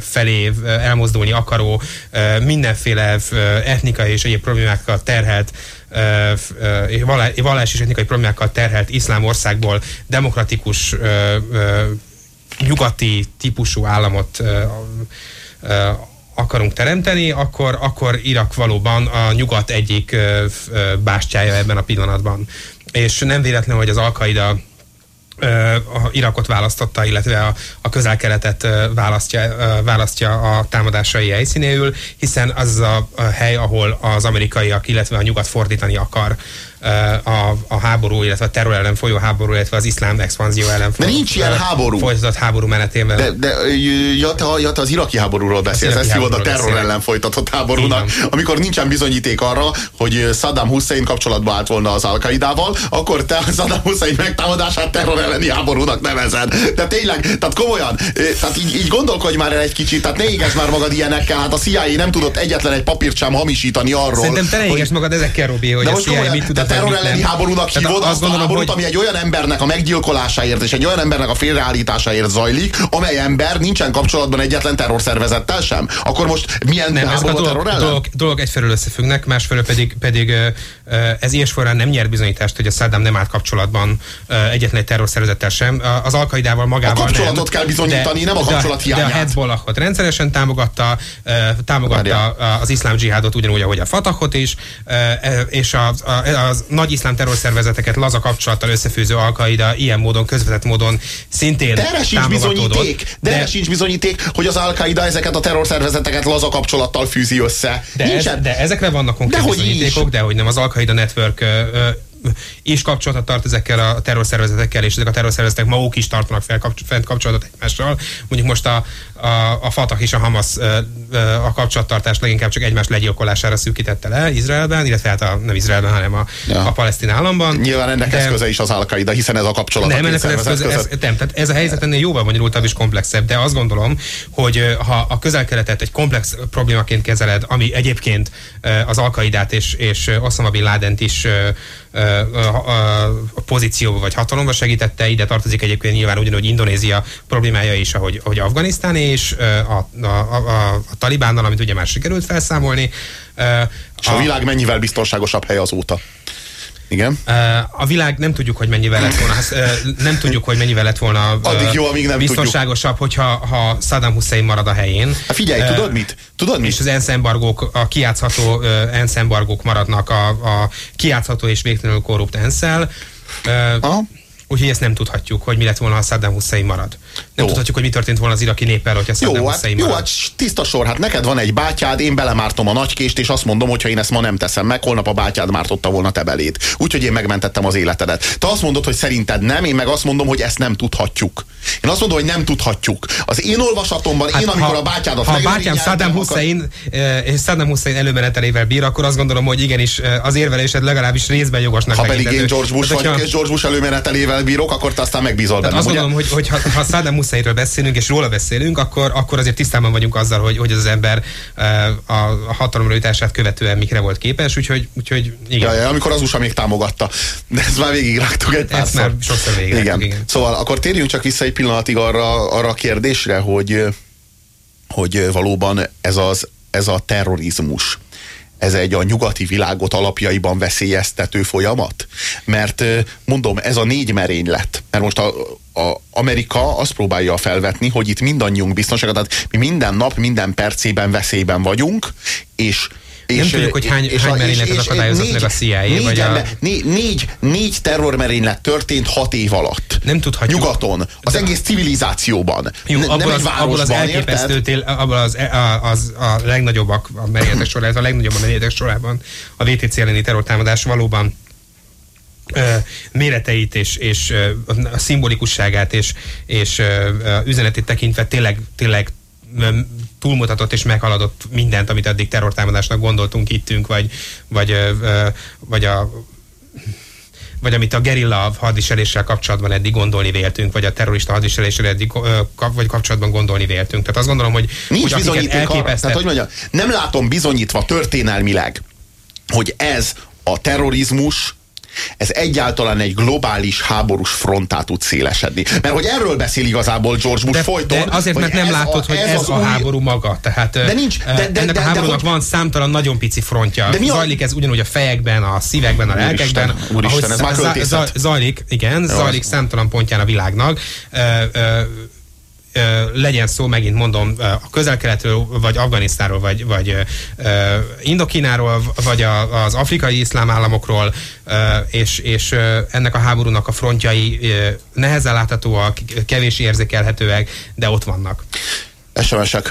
Speaker 3: felé elmozdulni akaró, mindenféle etnikai és egyéb problémákkal terhelt vallás és etnikai problémákkal terhelt iszlám országból demokratikus nyugati típusú államot akarunk teremteni, akkor, akkor Irak valóban a nyugat egyik bástyája ebben a pillanatban. És nem véletlen, hogy az Al-Qaida a Irakot választotta, illetve a, a közel-keletet választja, választja a támadásai helyszínéül, hiszen az a hely, ahol az amerikaiak, illetve a nyugat fordítani akar a, a háború, illetve a terror ellen folyó háború, illetve az iszlám expanzió ellen
Speaker 2: De nincs ilyen háború.
Speaker 3: Folytatott háború menetében.
Speaker 2: De, de ja, te, ja, te az iraki háborúról beszélsz, ezt hívod a terror beszél. ellen folytatott háborúnak. Igen. Amikor nincsen bizonyíték arra, hogy Saddam Hussein kapcsolatba állt volna az al akkor te Saddam Hussein megtámadását terror elleni háborúnak nevezed. De tényleg, tehát komolyan, tehát így, így gondolkodj már el egy kicsit, tehát ne égesd már magad ilyenekkel, hát a CIA nem tudott egyetlen egy papírt sem hamisítani arról.
Speaker 3: Szerintem te ne hogy... magad ezekkel, Robi, hogy a CIA mit tudott
Speaker 2: terror elleni háborúnak hívod azt, azt a háborút, hogy... ami egy olyan embernek a meggyilkolásáért és egy olyan embernek a félreállításáért zajlik, amely ember nincsen kapcsolatban egyetlen terrorszervezettel sem. Akkor most milyen nem, háború a, dolog, terror ellen?
Speaker 3: Dolog, dolog egyfelől összefüggnek, másfelől pedig, pedig ez ilyes forrán nem nyert bizonyítást, hogy a Saddam nem állt kapcsolatban egyetlen egy terrorszervezettel sem. Az Alkaidával magával A
Speaker 2: kapcsolatot
Speaker 3: nem,
Speaker 2: kell bizonyítani, de, nem a kapcsolat
Speaker 3: de, hiányát. De a Hezbollahot rendszeresen támogatta, támogatta az iszlám dzsihádot ugyanúgy, ahogy a Fatahot is, és az, az nagy iszlám terrorszervezeteket laza kapcsolattal összefűző alkaida ilyen módon, közvetett módon szintén
Speaker 2: De erre sincs bizonyíték, de, de erre sincs bizonyíték, hogy az alkaida ezeket a terrorszervezeteket laza kapcsolattal fűzi össze.
Speaker 3: De, ez, de ezekre vannak konkrét bizonyítékok, de hogy nem az alkaida Network ö, is kapcsolatot tart ezekkel a terrorszervezetekkel, és ezek a terrorszervezetek maguk is tartanak fel fent kapcsolatot egymással. Mondjuk most a, a, a Fatah és a Hamas a kapcsolattartást leginkább csak egymás legyilkolására szűkítette le Izraelben, illetve hát a, nem Izraelben, hanem a, ja. a palesztin államban.
Speaker 2: Nyilván ennek de, eszköze is az al hiszen ez a kapcsolat
Speaker 3: nem, ennek az eszköze, ez, nem, tehát ez a helyzet ennél jóval bonyolultabb és komplexebb, de azt gondolom, hogy ha a közel-keletet egy komplex problémaként kezeled, ami egyébként az al és, és Osama Bin Ladent is a pozícióba vagy hatalomba segítette. Ide tartozik egyébként nyilván ugyanúgy Indonézia problémája is, ahogy, ahogy Afganisztán és a, a, a, a Talibánnal, amit ugye már sikerült felszámolni.
Speaker 2: És a, a világ mennyivel biztonságosabb hely azóta? Igen.
Speaker 3: A világ nem tudjuk, hogy mennyivel lett volna, nem tudjuk, hogy mennyivel lett volna
Speaker 2: Addig jó, amíg nem
Speaker 3: biztonságosabb, tudjuk. hogyha ha Saddam Hussein marad a helyén.
Speaker 2: Hát figyelj, uh, tudod mit? Tudod mit?
Speaker 3: És az ENSZ embargók, a kiátszható ENSZ embargók maradnak a, a kiátszható és végtelenül korrupt ENSZ-el. Uh, Úgyhogy ezt nem tudhatjuk, hogy mi lett volna, ha Saddam Hussein marad. Nem jó. tudhatjuk, hogy mi történt volna az iraki néppel, hogyha Saddam jó, Hussein
Speaker 2: hát, marad. Jó, hát tiszta sor, hát neked van egy bátyád, én belemártom a nagykést, és azt mondom, hogy ha én ezt ma nem teszem meg, holnap a bátyád mártotta volna te belét. Úgyhogy én megmentettem az életedet. Te azt mondod, hogy szerinted nem, én meg azt mondom, hogy ezt nem tudhatjuk. Én azt mondom, hogy nem tudhatjuk. Az én olvasatomban, hát én amikor ha, a bátyádat
Speaker 3: Ha a bátyám Saddam Hussein, akkor... Eh, és Saddam Hussein előmenetelével bír, akkor azt gondolom, hogy igenis eh, az érvelésed legalábbis részben jogosnak
Speaker 2: Ha pedig én George Bush vagyok, és George Bush előmenetelével bírok, akkor te aztán megbízol
Speaker 3: bennem. Azt gondolom, hogy, hogy ha, ha Saddam Husseinről beszélünk, és róla beszélünk, akkor, akkor azért tisztában vagyunk azzal, hogy, hogy az ember eh, a, a hatalomra jutását követően mikre volt képes, úgyhogy, úgyhogy igen.
Speaker 2: Ja, ja, amikor az USA még támogatta. De ezt már végigrágtuk egy.
Speaker 3: Ezt már sokszor
Speaker 2: igen. igen. Szóval akkor térjünk csak vissza egy pillanatig arra, arra a kérdésre, hogy, hogy valóban ez, az, ez a terrorizmus, ez egy a nyugati világot alapjaiban veszélyeztető folyamat? Mert mondom, ez a négy merénylet. Mert most a, a Amerika azt próbálja felvetni, hogy itt mindannyiunk biztonsága, tehát mi minden nap, minden percében veszélyben vagyunk, és
Speaker 3: és, nem tudjuk, hogy hány, és hány merényletet akadályozott meg a CIA. Négy, vagy a...
Speaker 2: Négy, négy, négy terrormerénylet történt hat év alatt.
Speaker 3: Nem tudhatjuk.
Speaker 2: Nyugaton. Az De... egész civilizációban.
Speaker 3: Jó, abból, nem az, városban, abból az elképesztő, tél, abból az, a, az, a legnagyobbak a merényletek sorában, a legnagyobb a merényletek sorában a VTC elleni terrortámadás valóban méreteit és, és a szimbolikusságát és, és üzenetét tekintve tényleg, tényleg túlmutatott és meghaladott mindent, amit eddig terrortámadásnak gondoltunk, ittünk, vagy, vagy, vagy a vagy amit a gerilla hadviseléssel kapcsolatban eddig gondolni véltünk, vagy a terrorista hadviseléssel eddig vagy kapcsolatban gondolni véltünk. Tehát azt gondolom, hogy,
Speaker 2: Nincs hogy bizonyíték arra, tehát, hogy mondja, nem látom bizonyítva történelmileg, hogy ez a terrorizmus ez egyáltalán egy globális háborús frontát tud szélesedni. Mert hogy erről beszél igazából George Bush
Speaker 3: de,
Speaker 2: folyton.
Speaker 3: De azért, mert nem látod, a, hogy ez, ez a új... háború maga. Tehát de nincs, de, de, ennek de, a háborúnak de, van számtalan nagyon pici frontja. De mi a... Zajlik ez ugyanúgy a fejekben, a szívekben, a lelkekben.
Speaker 2: Úristen, úristen ez már
Speaker 3: Zajlik, igen, zajlik számtalan pontján a világnak legyen szó, megint mondom, a közel-keletről, vagy Afganisztáról, vagy, vagy Indokináról, vagy a, az afrikai iszlám államokról, és, és ennek a háborúnak a frontjai nehezen láthatóak, kevés érzékelhetőek, de ott vannak.
Speaker 2: SMS-ek.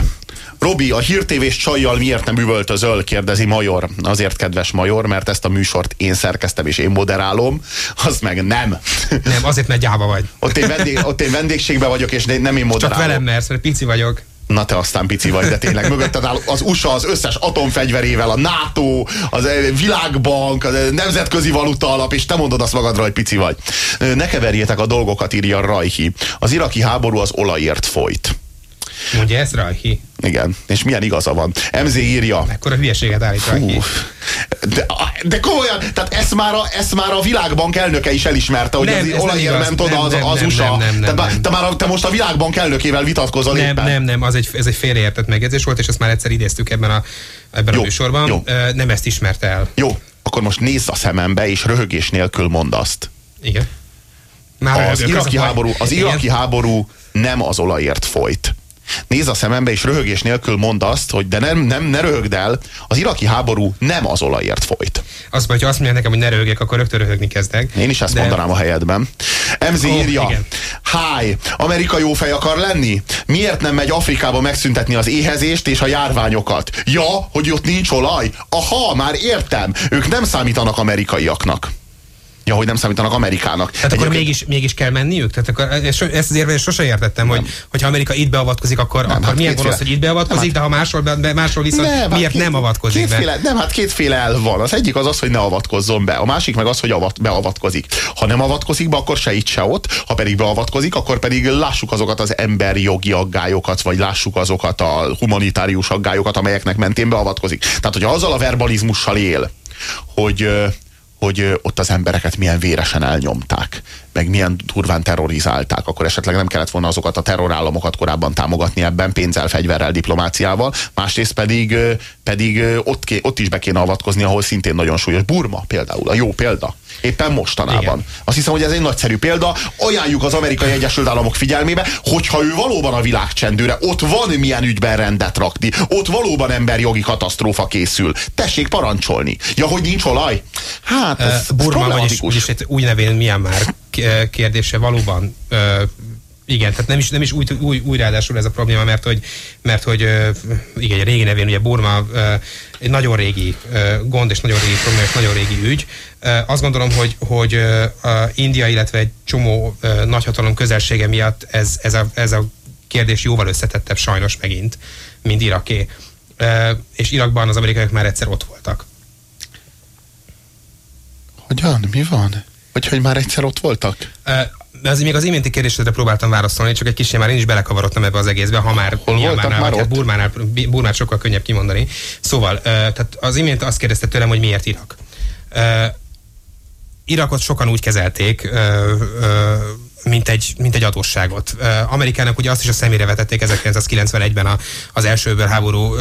Speaker 2: Robi, a hírtévés csajjal miért nem üvöltözöl? kérdezi Major. Azért, kedves Major, mert ezt a műsort én szerkeztem és én moderálom, az meg nem.
Speaker 3: Nem, azért, mert gyáva vagy.
Speaker 2: Ott én, vendég, ott én vendégségben vagyok, és nem én moderálom.
Speaker 3: Csak velem mersz, mert pici vagyok.
Speaker 2: Na te aztán pici vagy, de tényleg mögötted áll az USA az összes atomfegyverével, a NATO, az eh, világbank, a nemzetközi valuta alap, és te mondod azt magadra, hogy pici vagy. Ne keverjétek a dolgokat, írja Rajhi. Az iraki háború az olajért folyt.
Speaker 3: Mondja ezt Rajhi?
Speaker 2: Igen, és milyen igaza van. MZ írja.
Speaker 3: Mekkora hülyeséget állít Rajhi.
Speaker 2: De, de komolyan, tehát ezt már, a, ezt már a világbank elnöke is elismerte, hogy nem, az olajért ment oda az, az nem, USA. Nem, nem, nem, te, nem. Te, már, te most a világbank elnökével vitatkozol
Speaker 3: nem,
Speaker 2: éppen.
Speaker 3: Nem, nem, az egy, ez egy félreértett megjegyzés volt, és ezt már egyszer idéztük ebben a, ebben jó, a műsorban. Jó. Nem ezt ismerte el.
Speaker 2: Jó, akkor most nézz a szemembe, és röhögés nélkül mondd azt.
Speaker 3: Igen.
Speaker 2: Már az iraki, háború, az iraki háború nem az olajért folyt néz a szemembe, és röhögés nélkül mond azt, hogy de nem, nem, ne röhögd el, az iraki háború nem az olajért folyt.
Speaker 3: Azt, hogyha azt mondja nekem, hogy ne röhögjek, akkor rögtön röhögni kezdek.
Speaker 2: Én is ezt de... mondanám a helyedben. MZ oh, írja, Hi, Amerika jó fej akar lenni? Miért nem megy Afrikába megszüntetni az éhezést és a járványokat? Ja, hogy ott nincs olaj? Aha, már értem. Ők nem számítanak amerikaiaknak. Ja, hogy nem számítanak Amerikának.
Speaker 3: Tehát Egyébként... akkor mégis, mégis kell menniük? Tehát akkor ezt az érvelést sose értettem, nem. hogy hogyha Amerika itt beavatkozik, akkor, nem, akkor hát milyen gonosz, hogy itt beavatkozik, nem, de ha máshol, be, máshol viszont nem, hát miért két, nem avatkozik
Speaker 2: kétféle, be? Nem, hát kétféle el van. Az egyik az az, hogy ne avatkozzon be, a másik meg az, hogy avat, beavatkozik. Ha nem avatkozik be, akkor se itt, se ott, ha pedig beavatkozik, akkor pedig lássuk azokat az emberi jogi aggályokat, vagy lássuk azokat a humanitárius aggályokat, amelyeknek mentén beavatkozik. Tehát, hogyha azzal a verbalizmussal él, hogy hogy ott az embereket milyen véresen elnyomták, meg milyen durván terrorizálták, akkor esetleg nem kellett volna azokat a terrorállamokat korábban támogatni ebben pénzzel, fegyverrel, diplomáciával, másrészt pedig, pedig ott, ott is be kéne avatkozni, ahol szintén nagyon súlyos. Burma például, a jó példa. Éppen mostanában. Igen. Azt hiszem, hogy ez egy nagyszerű példa. Ajánljuk az Amerikai Egyesült Államok figyelmébe, hogyha ő valóban a világ csendőre, ott van milyen ügyben rendet rakni, ott valóban emberjogi katasztrófa készül. Tessék parancsolni. Ja, hogy nincs olaj? Hát, ez,
Speaker 3: uh, Burma, vagyis, vagyis új nevén milyen már kérdése valóban igen, tehát nem is, nem is új, új, új ráadásul ez a probléma, mert hogy, mert hogy igen, a régi nevén ugye Burma egy nagyon régi gond és nagyon régi probléma és nagyon régi ügy. Azt gondolom, hogy, hogy India, illetve egy csomó nagyhatalom közelsége miatt ez, ez, a, ez a kérdés jóval összetettebb sajnos megint, mint Iraké. És Irakban az amerikaiak már egyszer ott voltak.
Speaker 2: Hogyan? Mi van? Vagy hogy már egyszer ott voltak?
Speaker 3: De azért még az iménti kérdésedre próbáltam válaszolni, csak egy kicsit már én is belekavarodtam ebbe az egészbe, ha már
Speaker 2: Hol voltak már,
Speaker 3: már ott? Burmánál, Burmát sokkal könnyebb kimondani. Szóval, tehát az imént azt kérdezte tőlem, hogy miért Irak. Irakot sokan úgy kezelték, mint egy, mint egy adósságot. Amerikának ugye azt is a szemére vetették 1991-ben a, az elsőből háború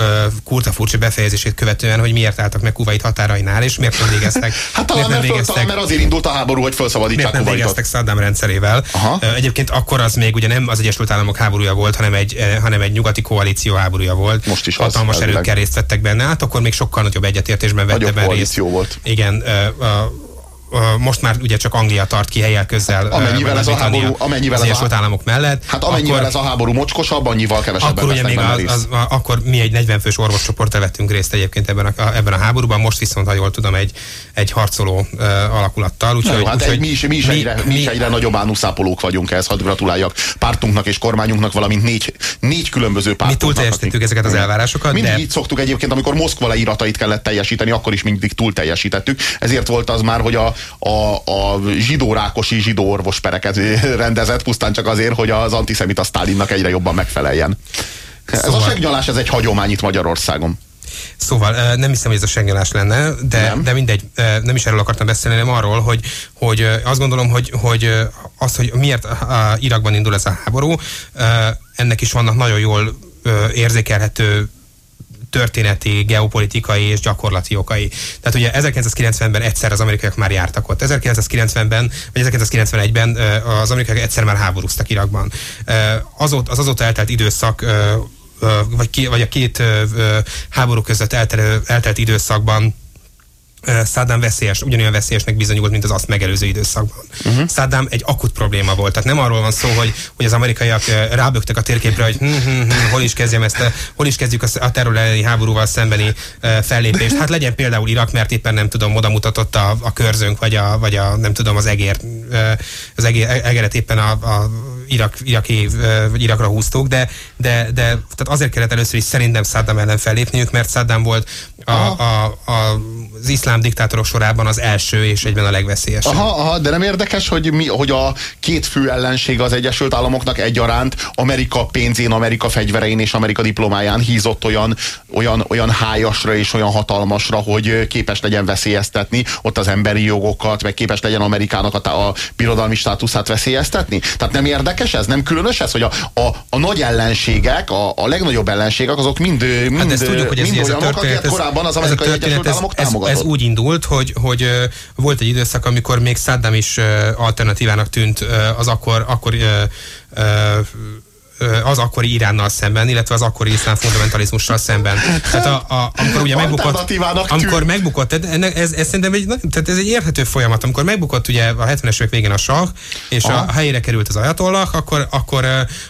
Speaker 3: kurta furcsa befejezését követően, hogy miért álltak meg Kuwait határainál, és miért nem végeztek.
Speaker 2: hát talán, nem mert, végeztek, mert azért indult a háború, hogy felszabadítsák
Speaker 3: Miért nem végeztek Saddam rendszerével. Aha. Egyébként akkor az még ugye nem az Egyesült Államok háborúja volt, hanem egy, hanem egy nyugati koalíció háborúja volt.
Speaker 2: Most is
Speaker 3: Hatalmas az, erőkkel részt vettek benne, hát akkor még sokkal nagyobb egyetértésben vette benne részt.
Speaker 2: volt.
Speaker 3: Igen, most már ugye csak Anglia tart ki helyel közel.
Speaker 2: Amennyivel ez a háború,
Speaker 3: amennyivel az Egyesült Államok mellett.
Speaker 2: Hát amennyivel akkor, ez a háború mocskosabb, annyival kevesebben
Speaker 3: akkor ugye még az, az, akkor mi egy 40 fős orvoscsoport vettünk részt egyébként ebben a, ebben a háborúban, most viszont, ha jól tudom, egy, egy harcoló uh, alakulattal.
Speaker 2: Úgyhogy, jó, hát úgy, mi, is, mi, is mi, egyre, mi, mi is egyre nagyobb ánuszápolók vagyunk ehhez, hadd gratuláljak pártunknak és kormányunknak, valamint négy, négy különböző pártunknak.
Speaker 3: Mi túl teljesítettük ezeket az elvárásokat.
Speaker 2: Mindig de... így szoktuk egyébként, amikor Moszkva leíratait kellett teljesíteni, akkor is mindig túl teljesítettük. Ezért volt az már, hogy a, a, a zsidórákosi zsidó orvospereket rendezett, pusztán csak azért, hogy az antiszemita Sztálinnak egyre jobban megfeleljen. Szóval... Ez a segnyalás, ez egy hagyomány itt Magyarországon.
Speaker 3: Szóval nem hiszem, hogy ez a segnyalás lenne, de, nem. de mindegy, nem is erről akartam beszélni, hanem arról, hogy, hogy azt gondolom, hogy, hogy az, hogy miért Irakban indul ez a háború, ennek is vannak nagyon jól érzékelhető történeti, geopolitikai és gyakorlati okai. Tehát ugye 1990-ben egyszer az amerikaiak már jártak ott. 1990-ben, vagy 1991-ben az amerikaiak egyszer már háborúztak Irakban. Azóta, az azóta eltelt időszak vagy, ki, vagy a két háború között eltelt, eltelt időszakban Saddam veszélyes, ugyanolyan veszélyesnek bizonyult, mint az azt megelőző időszakban. Uh-huh. Saddam egy akut probléma volt. Tehát nem arról van szó, hogy, hogy az amerikaiak rábögtek a térképre, hogy hm, hm, hm, hol is kezdjem ezt, a, hol is kezdjük a terror elleni háborúval szembeni fellépést. Hát legyen például Irak, mert éppen nem tudom, oda mutatott a, a körzőnk, vagy a, vagy a nem tudom, az egér, az egér, egeret éppen a, a Irak, iraki, vagy Irakra húztuk, de, de, de tehát azért kellett először is szerintem Saddam ellen fellépniük, mert Saddam volt a, a, a, az iszlám diktátorok sorában az első és egyben a legveszélyesebb.
Speaker 2: Aha, aha, de nem érdekes, hogy, mi, hogy a két fő ellenség az Egyesült Államoknak egyaránt Amerika pénzén, Amerika fegyverein és Amerika diplomáján hízott olyan, olyan, olyan hájasra és olyan hatalmasra, hogy képes legyen veszélyeztetni ott az emberi jogokat, meg képes legyen Amerikának a, a birodalmi státuszát veszélyeztetni. Tehát nem érdekes ez? Nem különös ez, hogy a, a, a nagy ellenségek, a, a legnagyobb ellenségek, azok mind, mind, hát ezt tudjuk, hogy ez, mind ez olyanok, akiket korábban az amerikai ez Egyesült Államok
Speaker 3: ez, ez, ez úgy indult, hogy, hogy volt egy időszak, amikor még Saddam is alternatívának tűnt az akkor, akkor az akkori Iránnal szemben, illetve az akkori iszlám fundamentalizmussal szemben. Tehát a, a, amikor ugye megbukott, amikor megbukott, ez, ez szerintem egy, tehát ez egy érthető folyamat, amikor megbukott ugye a 70-es évek végén a sah, és Aha. a helyére került az ajatollah, akkor, akkor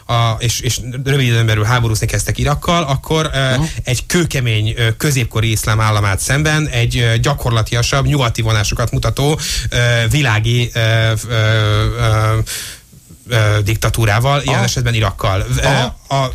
Speaker 3: a, és, és rövid időn belül háborúzni kezdtek Irakkal, akkor Aha. egy kőkemény középkori iszlám államát szemben egy gyakorlatiasabb, nyugati vonásokat mutató világi diktatúrával, ilyen Aha. esetben Irakkal. Aha. A,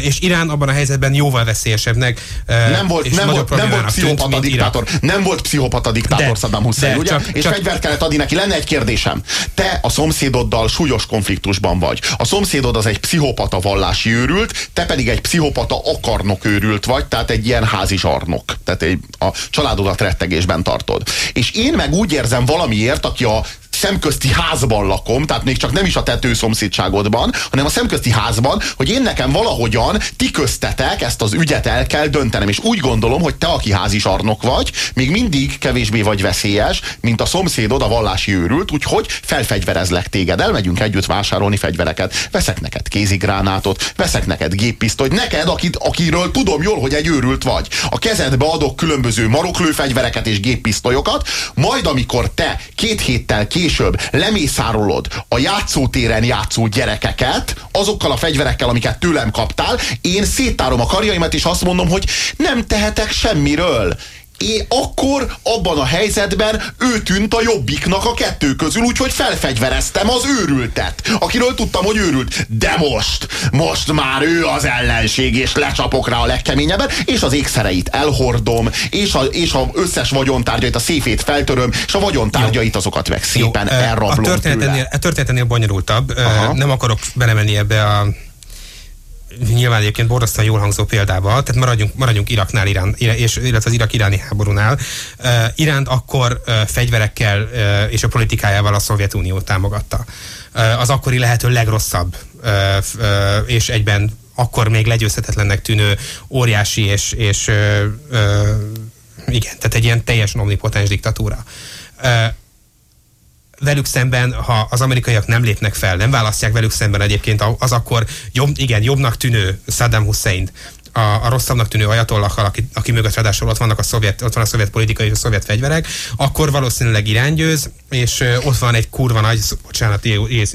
Speaker 3: és Irán abban a helyzetben jóval veszélyesebbnek
Speaker 2: nem volt, és nem volt, nem volt pszichopata diktátor. Irak. Nem volt pszichopata diktátor de, Saddam Hussein, de, ugye? Csak, és csak, fegyvert kellett adni neki. Lenne egy kérdésem. Te a szomszédoddal súlyos konfliktusban vagy. A szomszédod az egy pszichopata vallási őrült, te pedig egy pszichopata akarnok őrült vagy, tehát egy ilyen házi zsarnok. Tehát egy, a családodat rettegésben tartod. És én meg úgy érzem valamiért, aki a szemközti házban lakom, tehát még csak nem is a tető szomszédságodban, hanem a szemközti házban, hogy én nekem valahogyan ti köztetek ezt az ügyet el kell döntenem. És úgy gondolom, hogy te, aki házisarnok vagy, még mindig kevésbé vagy veszélyes, mint a szomszédod, a vallási őrült, úgyhogy felfegyverezlek téged, elmegyünk együtt vásárolni fegyvereket, veszek neked kézigránátot, veszek neked géppisztolyt, neked, akit, akiről tudom jól, hogy egy őrült vagy. A kezedbe adok különböző maroklőfegyvereket és géppisztolyokat, majd amikor te két héttel később később lemészárolod a játszótéren játszó gyerekeket, azokkal a fegyverekkel, amiket tőlem kaptál, én széttárom a karjaimat, és azt mondom, hogy nem tehetek semmiről én akkor abban a helyzetben ő tűnt a jobbiknak a kettő közül, úgyhogy felfegyvereztem az őrültet, akiről tudtam, hogy őrült. De most, most már ő az ellenség, és lecsapok rá a legkeményebben, és az ékszereit elhordom, és, a, és a összes vagyontárgyait, a széfét feltöröm, és a vagyontárgyait azokat meg szépen Jó, elrablom
Speaker 3: a történet a történet bonyolultabb. Aha. Nem akarok belemenni ebbe a nyilván egyébként borzasztóan jól hangzó példával, tehát maradjunk, maradjunk Iraknál, Irán, és, illetve az irak-iráni háborúnál. Uh, Iránt akkor uh, fegyverekkel uh, és a politikájával a Szovjetunió támogatta. Uh, az akkori lehető legrosszabb uh, uh, és egyben akkor még legyőzhetetlennek tűnő óriási és, és uh, uh, igen, tehát egy ilyen teljesen omnipotens diktatúra. Uh, velük szemben, ha az amerikaiak nem lépnek fel, nem választják velük szemben egyébként az akkor jobb, igen, jobbnak tűnő Saddam Hussein, a, a rosszabbnak tűnő ajatollakkal, aki, aki mögött ráadásul ott, vannak a szovjet, ott van a szovjet politika és a szovjet fegyverek, akkor valószínűleg Irán győz, és ott van egy kurva nagy, bocsánat,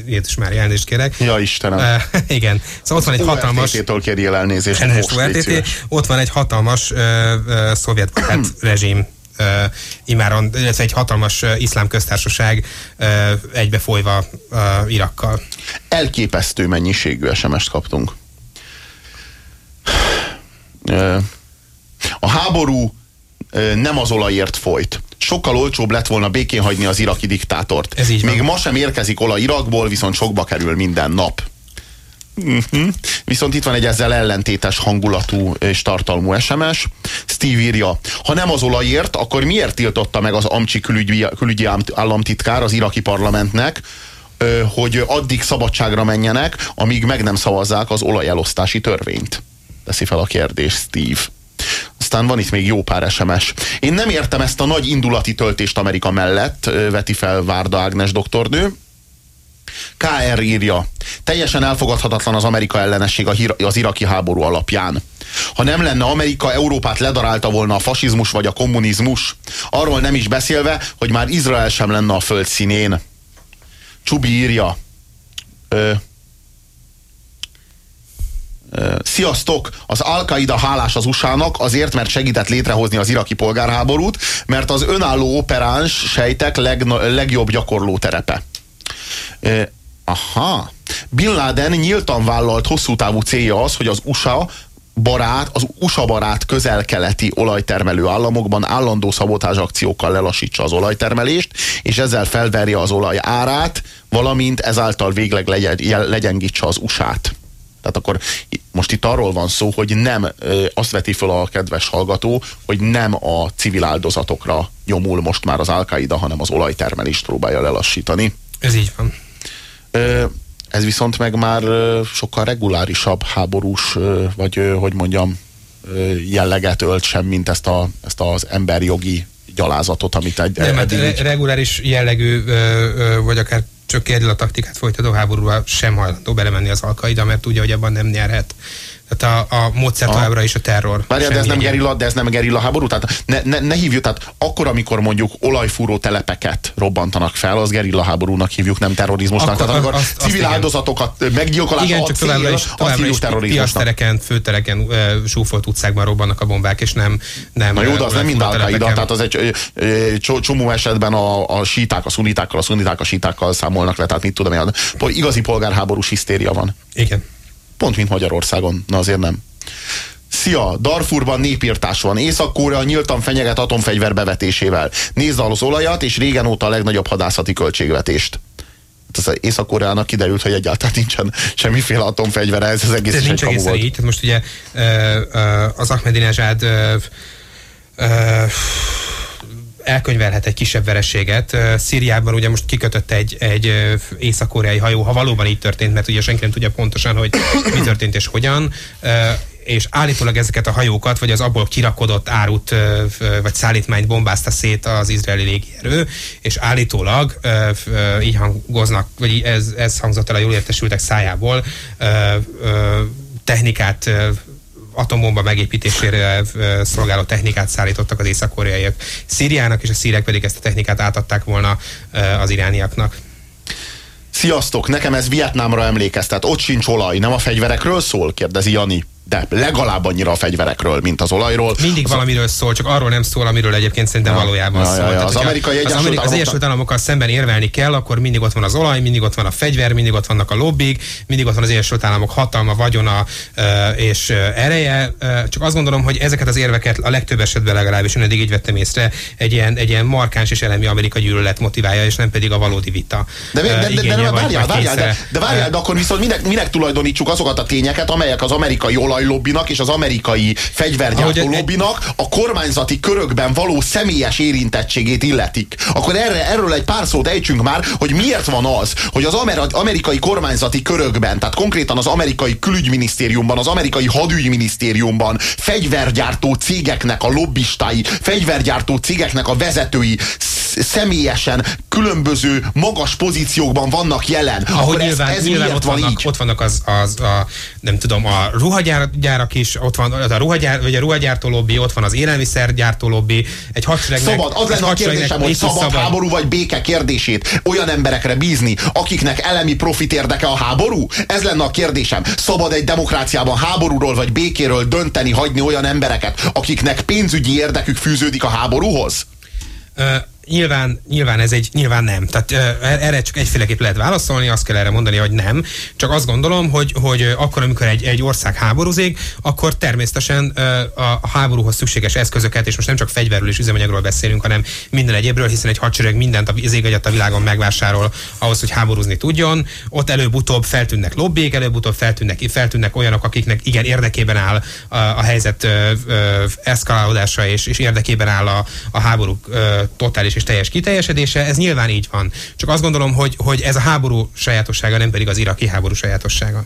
Speaker 3: Jézus már elnézést kérek.
Speaker 2: Ja Istenem. Uh,
Speaker 3: igen. Szóval ott van egy hatalmas...
Speaker 2: URTT-tól kérjél elnézést.
Speaker 3: URTT, ott van egy hatalmas uh, uh, szovjet rezsim imáron, illetve egy hatalmas iszlám köztársaság egybefolyva Irakkal.
Speaker 2: Elképesztő mennyiségű SMS-t kaptunk. A háború nem az olajért folyt sokkal olcsóbb lett volna békén hagyni az iraki diktátort.
Speaker 3: Ez így
Speaker 2: Még van. ma sem érkezik olaj Irakból, viszont sokba kerül minden nap. Uh-huh. Viszont itt van egy ezzel ellentétes hangulatú és tartalmú SMS. Steve írja, ha nem az olajért, akkor miért tiltotta meg az Amcsi külügyi, külügyi államtitkár az iraki parlamentnek, hogy addig szabadságra menjenek, amíg meg nem szavazzák az olajelosztási törvényt? Teszi fel a kérdés Steve. Aztán van itt még jó pár SMS. Én nem értem ezt a nagy indulati töltést Amerika mellett, veti fel Várda Ágnes doktornő. KR írja, teljesen elfogadhatatlan az Amerika ellenesség az iraki háború alapján. Ha nem lenne Amerika, Európát ledarálta volna a fasizmus vagy a kommunizmus. Arról nem is beszélve, hogy már Izrael sem lenne a föld színén. Csubi írja, ö, Sziasztok! Az Al-Qaida hálás az USA-nak azért, mert segített létrehozni az iraki polgárháborút, mert az önálló operáns sejtek leg, legjobb gyakorló terepe. Aha. Bin Laden nyíltan vállalt hosszú távú célja az, hogy az USA barát, az USA barát közel-keleti olajtermelő államokban állandó szabotás akciókkal lelassítsa az olajtermelést, és ezzel felverje az olaj árát, valamint ezáltal végleg legyen, legyengítse az USA-t. Tehát akkor most itt arról van szó, hogy nem azt veti fel a kedves hallgató, hogy nem a civil áldozatokra nyomul most már az al hanem az olajtermelést próbálja lelassítani.
Speaker 3: Ez így van.
Speaker 2: Ez viszont meg már sokkal regulárisabb háborús, vagy hogy mondjam, jelleget ölt sem, mint ezt, a, ezt az emberjogi gyalázatot, amit egy...
Speaker 3: Nem, hát re- reguláris jellegű, vagy akár csak a taktikát folytató háborúba sem hajlandó belemenni az alkaida, mert tudja, hogy abban nem nyerhet. Tehát a, a módszer továbbra is a terror.
Speaker 2: Várjál, de ez, nem gerilla, de ez nem gerilla háború? Tehát ne, ne, ne hívjuk, tehát akkor, amikor mondjuk olajfúró telepeket robbantanak fel, az gerilla háborúnak hívjuk, nem terrorizmusnak. Akkor, tehát amikor azt, civil azt áldozatokat meggyilkolás
Speaker 3: igen, csak továbbra is, továbbra is piasztereken, főtereken, súfolt utcákban robbannak a bombák, és nem... nem
Speaker 2: Na jó, de az nem mind al tehát az egy csomó esetben a, a síták a szunitákkal, a szuniták a sítákkal számolnak le, tehát mit tudom én, igazi polgárháborús hisztéria van.
Speaker 3: Igen.
Speaker 2: Pont, mint Magyarországon. Na azért nem. Szia, Darfurban népírtás van. Észak-Korea nyíltan fenyeget atomfegyver bevetésével. Nézd az olajat, és régen óta a legnagyobb hadászati költségvetést. Hát az Észak-Koreának kiderült, hogy egyáltalán nincsen semmiféle atomfegyvere, ez az egész
Speaker 3: Ez nincs egészen így. Tehát most ugye az Ahmadinejad elkönyvelhet egy kisebb vereséget. Szíriában ugye most kikötött egy, egy észak-koreai hajó, ha valóban így történt, mert ugye senki nem tudja pontosan, hogy mi történt és hogyan és állítólag ezeket a hajókat, vagy az abból kirakodott árut, vagy szállítmányt bombázta szét az izraeli légierő, és állítólag így hangoznak, vagy ez, ez hangzott el a jól értesültek szájából, technikát atombomba megépítésére szolgáló technikát szállítottak az észak-koreaiak Szíriának, és a szírek pedig ezt a technikát átadták volna az irániaknak.
Speaker 2: Sziasztok, nekem ez Vietnámra emlékeztet. Ott sincs olaj, nem a fegyverekről szól? kérdezi Jani de legalább annyira a fegyverekről, mint az olajról.
Speaker 3: Mindig az valamiről szól, csak arról nem szól, amiről egyébként szerintem ja, valójában ja, szól. Ja, ja.
Speaker 2: Az, amerikai
Speaker 3: az, Amerika, az Egyesült Államokkal szemben érvelni kell, akkor mindig ott van az olaj, mindig ott van a fegyver, mindig ott vannak a lobbik, mindig ott van az Egyesült Államok hatalma, vagyona és ereje. Csak azt gondolom, hogy ezeket az érveket a legtöbb esetben legalábbis én eddig így vettem észre, egy ilyen, egy ilyen markáns és elemi Amerika gyűlölet motiválja, és nem pedig a valódi vita.
Speaker 2: De, de, de, de, de, várjál, várjál, de, de várjál, de akkor viszont minek, minek tulajdonítsuk azokat a tényeket, amelyek az amerikai olajlobbinak és az amerikai fegyvergyártó lobbinak a kormányzati körökben való személyes érintettségét illetik. Akkor erre, erről egy pár szót ejtsünk már, hogy miért van az, hogy az amerikai kormányzati körökben, tehát konkrétan az amerikai külügyminisztériumban, az amerikai hadügyminisztériumban fegyvergyártó cégeknek a lobbistái, fegyvergyártó cégeknek a vezetői személyesen különböző magas pozíciókban vannak jelen.
Speaker 3: Ahogy akkor nyilván, ez, ez nyilván ott, vannak, van így? ott vannak az, az a, nem tudom, a ruhagyárak is, ott van a, ruhagyár, vagy a ruhagyártó lobby, ott van az élelmiszergyártó lobby, egy hadseregnek...
Speaker 2: Szabad, az lenne a kérdésem, hogy szabad, szabad háború vagy béke kérdését olyan emberekre bízni, akiknek elemi profit érdeke a háború? Ez lenne a kérdésem. Szabad egy demokráciában háborúról vagy békéről dönteni, hagyni olyan embereket, akiknek pénzügyi érdekük fűződik a háborúhoz?
Speaker 3: Nyilván, nyilván ez egy, nyilván nem. Tehát uh, erre csak egyféleképp lehet válaszolni, azt kell erre mondani, hogy nem. Csak azt gondolom, hogy, hogy akkor, amikor egy, egy ország háborúzik, akkor természetesen a háborúhoz szükséges eszközöket, és most nem csak fegyverről és üzemanyagról beszélünk, hanem minden egyébről, hiszen egy hadsereg mindent az ég a világon megvásárol ahhoz, hogy háborúzni tudjon. Ott előbb-utóbb feltűnnek lobbék, előbb-utóbb feltűnnek, feltűnnek olyanok, akiknek igen érdekében áll a, a helyzet uh, uh, eszkalálódása, és, és érdekében áll a, a háború uh, totális és teljes kiteljesedése, ez nyilván így van. Csak azt gondolom, hogy, hogy ez a háború sajátossága, nem pedig az iraki háború sajátossága.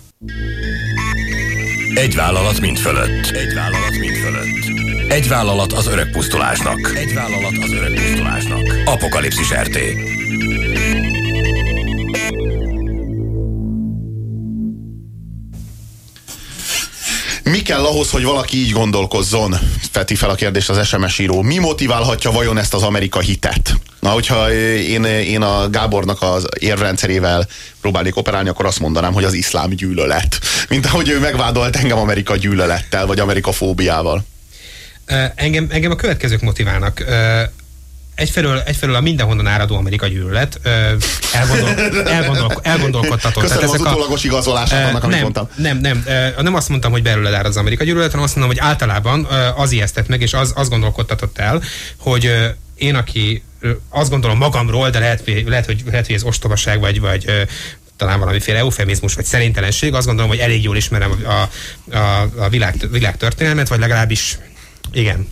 Speaker 1: Egy vállalat mind fölött. Egy vállalat mind fölött. Egy vállalat az öreg pusztulásnak. Egy vállalat az öreg pusztulásnak. Apokalipszis RT.
Speaker 2: Mi kell ahhoz, hogy valaki így gondolkozzon? Feti fel a kérdést az SMS író. Mi motiválhatja vajon ezt az Amerika hitet? Na, hogyha én, én a Gábornak az érvrendszerével próbálnék operálni, akkor azt mondanám, hogy az iszlám gyűlölet. Mint ahogy ő megvádolt engem Amerika gyűlölettel, vagy Amerika fóbiával.
Speaker 3: Engem, engem a következők motiválnak egyfelől, egyfelől a mindenhonnan áradó Amerika gyűlölet elgondol, elgondol, elgondolkodtatott.
Speaker 2: Köszönöm Tehát az utólagos igazolását annak, amit
Speaker 3: nem,
Speaker 2: mondtam.
Speaker 3: Nem, nem, nem azt mondtam, hogy belőled árad az Amerika gyűlölet, hanem azt mondom, hogy általában az ijesztett meg, és az, az gondolkodtatott el, hogy én, aki azt gondolom magamról, de lehet, lehet, hogy, lehet, hogy ez ostobaság, vagy, vagy talán valamiféle eufemizmus vagy szerintelenség, azt gondolom, hogy elég jól ismerem a, a, a világ, világ történelmet, vagy legalábbis igen,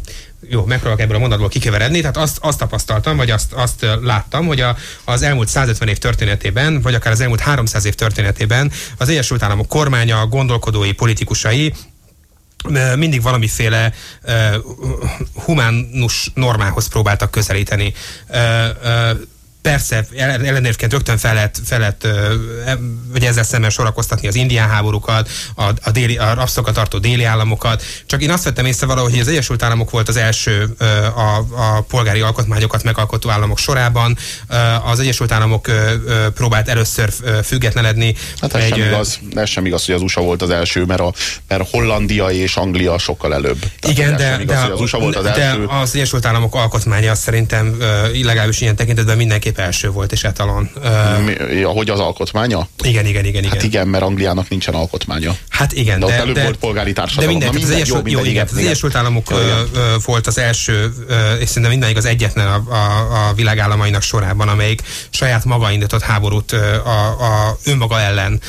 Speaker 3: jó, megpróbálok ebből a mondatból kikeveredni, tehát azt, azt tapasztaltam, vagy azt, azt láttam, hogy a, az elmúlt 150 év történetében, vagy akár az elmúlt 300 év történetében az Egyesült Államok kormánya, gondolkodói, politikusai mindig valamiféle uh, humánus normához próbáltak közelíteni. Uh, uh, persze ellenérként rögtön fel lehet, fel lehet vagy ezzel szemben sorakoztatni az indián háborúkat, a, a, déli, a rabszolgatartó déli államokat. Csak én azt vettem észre valahogy, hogy az Egyesült Államok volt az első a, a polgári alkotmányokat megalkotó államok sorában. Az Egyesült Államok próbált először függetlenedni.
Speaker 2: Hát ez, egy, sem igaz, ez sem igaz, hogy az USA volt az első, mert, a, mert Hollandia és Anglia sokkal előbb.
Speaker 3: Tehát igen, de, igaz, de, az USA volt az de első. az Egyesült Államok alkotmánya szerintem legalábbis ilyen tekintetben mindenki mindenképp első volt és etalon.
Speaker 2: Mi, ahogy az alkotmánya?
Speaker 3: Igen, igen, igen.
Speaker 2: igen. Hát igen, mert Angliának nincsen alkotmánya.
Speaker 3: Hát igen,
Speaker 2: de, de előbb de, volt polgári társadalom.
Speaker 3: De minden, Na, minden, az jó, minden, jó, igen, igen, az Egyesült Államok volt az első, és szerintem mindenig az egyetlen a, a, a világállamainak sorában, amelyik saját maga indított háborút a, a önmaga ellen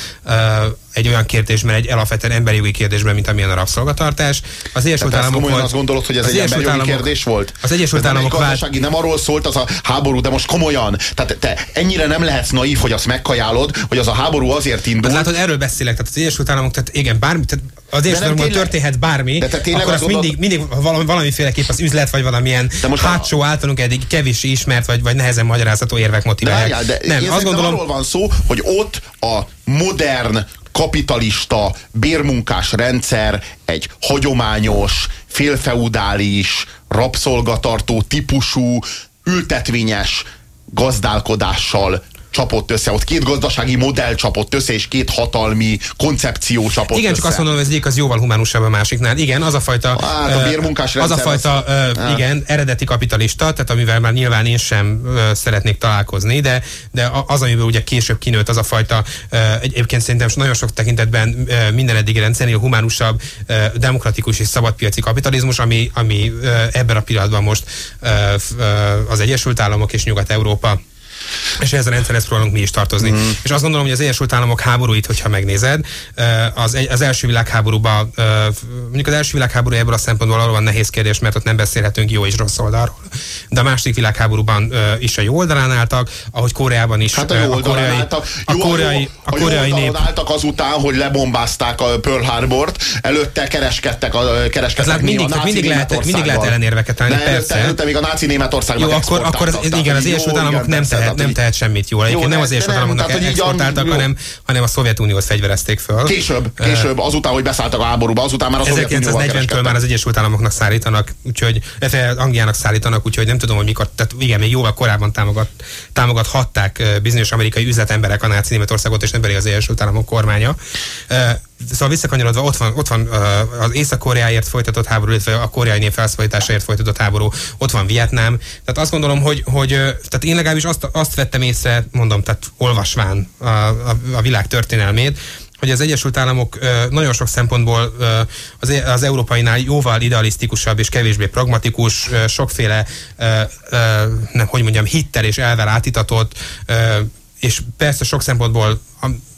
Speaker 3: egy olyan kérdésben, egy alapvetően emberi jogi kérdésben, mint amilyen a rabszolgatartás. Az Egyesült
Speaker 2: Államok volt, azt gondolod, hogy ez egy emberi jogi kérdés volt?
Speaker 3: Az Egyesült Államok
Speaker 2: vált... nem arról szólt az a háború, de most komolyan. Tehát te ennyire nem lehetsz naív, hogy azt megkajálod, hogy az a háború azért indult.
Speaker 3: Hát látod, erről beszélek. Tehát az Egyesült Államok, tehát igen, bármi, tehát az Egyesült történhet bármi, de te akkor az, az mindig, mindig valami, valamiféleképp az üzlet, vagy valamilyen de most hátsó a... általunk eddig kevés ismert, vagy, vagy nehezen magyarázható érvek motiválják.
Speaker 2: De, de nem, azt gondolom... arról van szó, hogy ott a modern kapitalista bérmunkás rendszer egy hagyományos, félfeudális, rabszolgatartó típusú, ültetvényes gazdálkodással csapott össze, ott két gazdasági modell csapott össze, és két hatalmi koncepció csapott
Speaker 3: Igen, össze. csak azt mondom, hogy az egyik az jóval humánusabb a másiknál. Igen, az a fajta...
Speaker 2: Hát a bérmunkás
Speaker 3: Az a fajta, az, uh, igen, eredeti kapitalista, tehát amivel már nyilván én sem uh, szeretnék találkozni, de, de az, amiből ugye később kinőtt, az a fajta, uh, egyébként szerintem nagyon sok tekintetben minden eddigi rendszernél humánusabb, demokratikus és szabadpiaci kapitalizmus, ami, ami ebben a pillanatban most az Egyesült Államok és Nyugat-Európa és ehhez a rendszerhez próbálunk mi is tartozni. Mm. És azt gondolom, hogy az Egyesült Államok háborúit, hogyha megnézed, az, az első világháborúban, mondjuk az első világháború ebből a szempontból arról van nehéz kérdés, mert ott nem beszélhetünk jó és rossz oldalról. De a második világháborúban is a jó oldalán álltak, ahogy Koreában is.
Speaker 2: Hát a jó a koreai, álltak.
Speaker 3: A koreai, a, a koreai
Speaker 2: jó
Speaker 3: nép.
Speaker 2: álltak azután, hogy lebombázták a Pearl Harbort, előtte kereskedtek a kereskedtek
Speaker 3: hát mindig, a mindig, lehet, mindig lehet ellenérveket persze. Előtte,
Speaker 2: előtte még a náci Németországnak
Speaker 3: Jó, akkor, akkor az, igen, az Egyesült Államok nem tehet, nem tehet semmit jól. Egyébként nem az Egyesült Államoknak exportáltak, hanem, hanem a Szovjetuniót fegyverezték föl.
Speaker 2: Később, később, azután, hogy beszálltak a háborúba, azután már a
Speaker 3: 1940-től már az Egyesült Államoknak szállítanak, úgyhogy Angliának szállítanak, úgyhogy nem tudom, hogy mikor, tehát igen, még jóval korábban támogat, támogathatták bizonyos amerikai üzletemberek a náci Németországot, és nem pedig az Egyesült Államok kormánya. Szóval visszakanyarodva, ott van, ott van az Észak-Koreáért folytatott háború, illetve a koreai nép felszabadításáért folytatott háború, ott van Vietnám. Tehát azt gondolom, hogy, hogy tehát én legalábbis azt, azt vettem észre, mondom, tehát olvasván a, a, a világ történelmét, hogy az Egyesült Államok nagyon sok szempontból az, az európainál jóval idealisztikusabb és kevésbé pragmatikus, sokféle, nem, hogy mondjam, hittel és elvel átitatott, és persze sok szempontból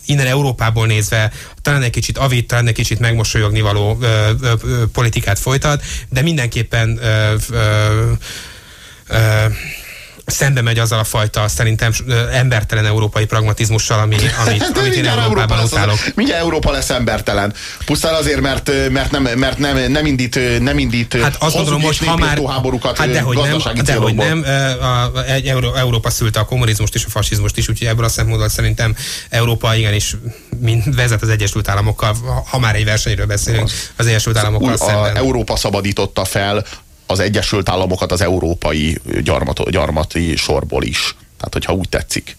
Speaker 3: innen Európából nézve talán egy kicsit avit, talán egy kicsit megmosolyogni való ö, ö, politikát folytat, de mindenképpen ö, ö, ö, szembe megy azzal a fajta szerintem embertelen európai pragmatizmussal, ami, amit,
Speaker 2: Hát,
Speaker 3: amit én Európában
Speaker 2: lesz az-
Speaker 3: utálok.
Speaker 2: Mindjárt Európa lesz embertelen. Pusztán azért, mert, mert, nem, mert nem, nem indít, nem indít
Speaker 3: Hát azt gondolom,
Speaker 2: és
Speaker 3: ha már...
Speaker 2: háborúkat
Speaker 3: hát dehogy nem, dehogy nem. A, egy Euró, Európa szülte a kommunizmust és a fasizmust is, úgyhogy ebből a szempontból szerintem Európa igenis mind vezet az Egyesült Államokkal, ha- már egy versenyről beszélünk, az Egyesült Államokkal
Speaker 2: Új, a
Speaker 3: szemben.
Speaker 2: Európa szabadította fel az Egyesült Államokat az európai gyarmat, gyarmati sorból is. Tehát, hogyha úgy tetszik.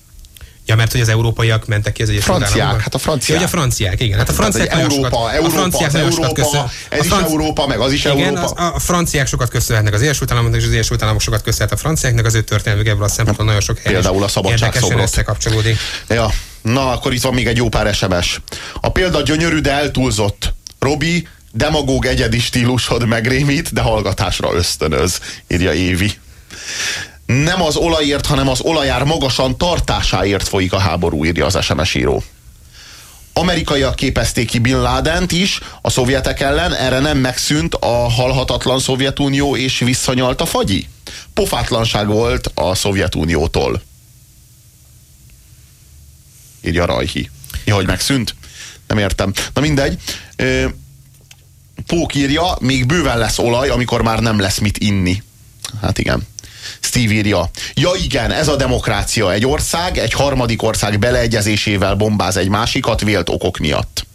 Speaker 3: Ja, mert hogy az európaiak mentek ki az Egyesült
Speaker 2: Franciák, hát a franciák.
Speaker 3: Ja, hogy a franciák, igen. Hát a
Speaker 2: Tehát
Speaker 3: franciák nagyon
Speaker 2: Európa, Európa,
Speaker 3: a franciák
Speaker 2: az Európa,
Speaker 3: köszön,
Speaker 2: ez
Speaker 3: a
Speaker 2: is
Speaker 3: franc-
Speaker 2: Európa, meg az is
Speaker 3: igen,
Speaker 2: Európa.
Speaker 3: Az, a franciák sokat köszönhetnek az Egyesült Államoknak, és az Egyesült Államok sokat köszönhet a franciáknak, az ő történelmük ebből a szempontból nagyon sok helyen
Speaker 2: Például
Speaker 3: is
Speaker 2: a
Speaker 3: érdekesen összekapcsolódik.
Speaker 2: Ja, na akkor itt van még egy jó pár SMS. A példa gyönyörű, de eltúlzott. Robi, demagóg egyedi stílusod megrémít, de hallgatásra ösztönöz, írja Évi. Nem az olajért, hanem az olajár magasan tartásáért folyik a háború, írja az SMS író. Amerikaiak képezték ki Bin Ladent is a szovjetek ellen, erre nem megszűnt a halhatatlan Szovjetunió és visszanyalt a fagyi? Pofátlanság volt a Szovjetuniótól írja Rajhi. Ja, hogy megszűnt? Nem értem. Na mindegy. Ö, Pók írja, még bőven lesz olaj, amikor már nem lesz mit inni. Hát igen. Steve írja, ja igen, ez a demokrácia. Egy ország, egy harmadik ország beleegyezésével bombáz egy másikat vélt okok miatt.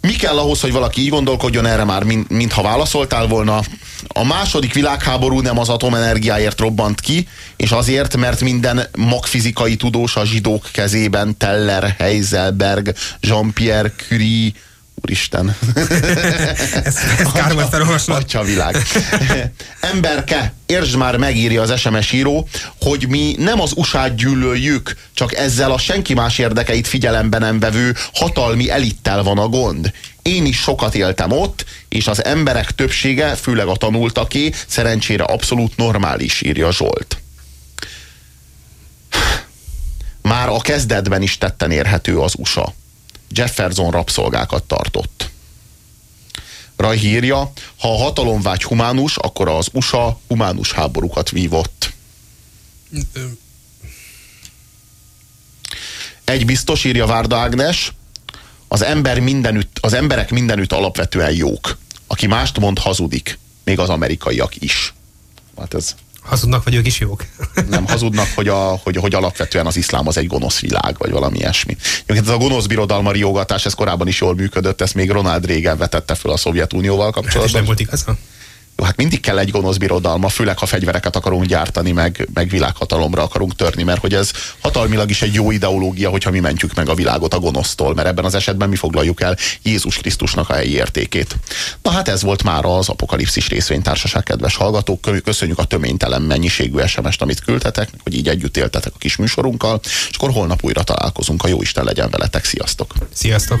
Speaker 2: Mi kell ahhoz, hogy valaki így gondolkodjon erre már, mint, mintha válaszoltál volna? A második világháború nem az atomenergiáért robbant ki, és azért, mert minden magfizikai tudós a zsidók kezében Teller, Heiselberg, Jean-Pierre Curie, Úristen.
Speaker 3: Ezt, ezt kár volt felolvasnod.
Speaker 2: Atya világ. Emberke, értsd már, megírja az SMS író, hogy mi nem az usa gyűlöljük, csak ezzel a senki más érdekeit figyelembe nem vevő hatalmi elittel van a gond. Én is sokat éltem ott, és az emberek többsége, főleg a tanultaké, szerencsére abszolút normális, írja Zsolt. Már a kezdetben is tetten érhető az USA. Jefferson rabszolgákat tartott. Raj írja, ha a hatalomvágy humánus, akkor az USA humánus háborúkat vívott. Egy biztos, írja Várda Ágnes, az, ember mindenütt, az emberek mindenütt alapvetően jók. Aki mást mond, hazudik. Még az amerikaiak is. Hát ez
Speaker 3: Hazudnak, vagy ők is jók.
Speaker 2: nem hazudnak, hogy, a, hogy, hogy alapvetően az iszlám az egy gonosz világ, vagy valami ilyesmi. Egyébként ez a gonosz birodalma riogatás, ez korábban is jól működött, ezt még Ronald Reagan vetette fel a Szovjetunióval
Speaker 3: Hát és
Speaker 2: kapcsolatban.
Speaker 3: nem volt igaza?
Speaker 2: Hát mindig kell egy gonosz birodalma, főleg ha fegyvereket akarunk gyártani, meg, meg világhatalomra akarunk törni, mert hogy ez hatalmilag is egy jó ideológia, hogyha mi mentjük meg a világot a gonosztól, mert ebben az esetben mi foglaljuk el Jézus Krisztusnak a helyi értékét. Na hát ez volt már az Apokalipszis részvénytársaság, kedves hallgatók. Kö- Köszönjük a töménytelen mennyiségű SMS-t, amit küldtetek, hogy így együtt éltetek a kis műsorunkkal, és akkor holnap újra találkozunk. A jó Isten legyen veletek. Sziasztok!
Speaker 3: Sziasztok!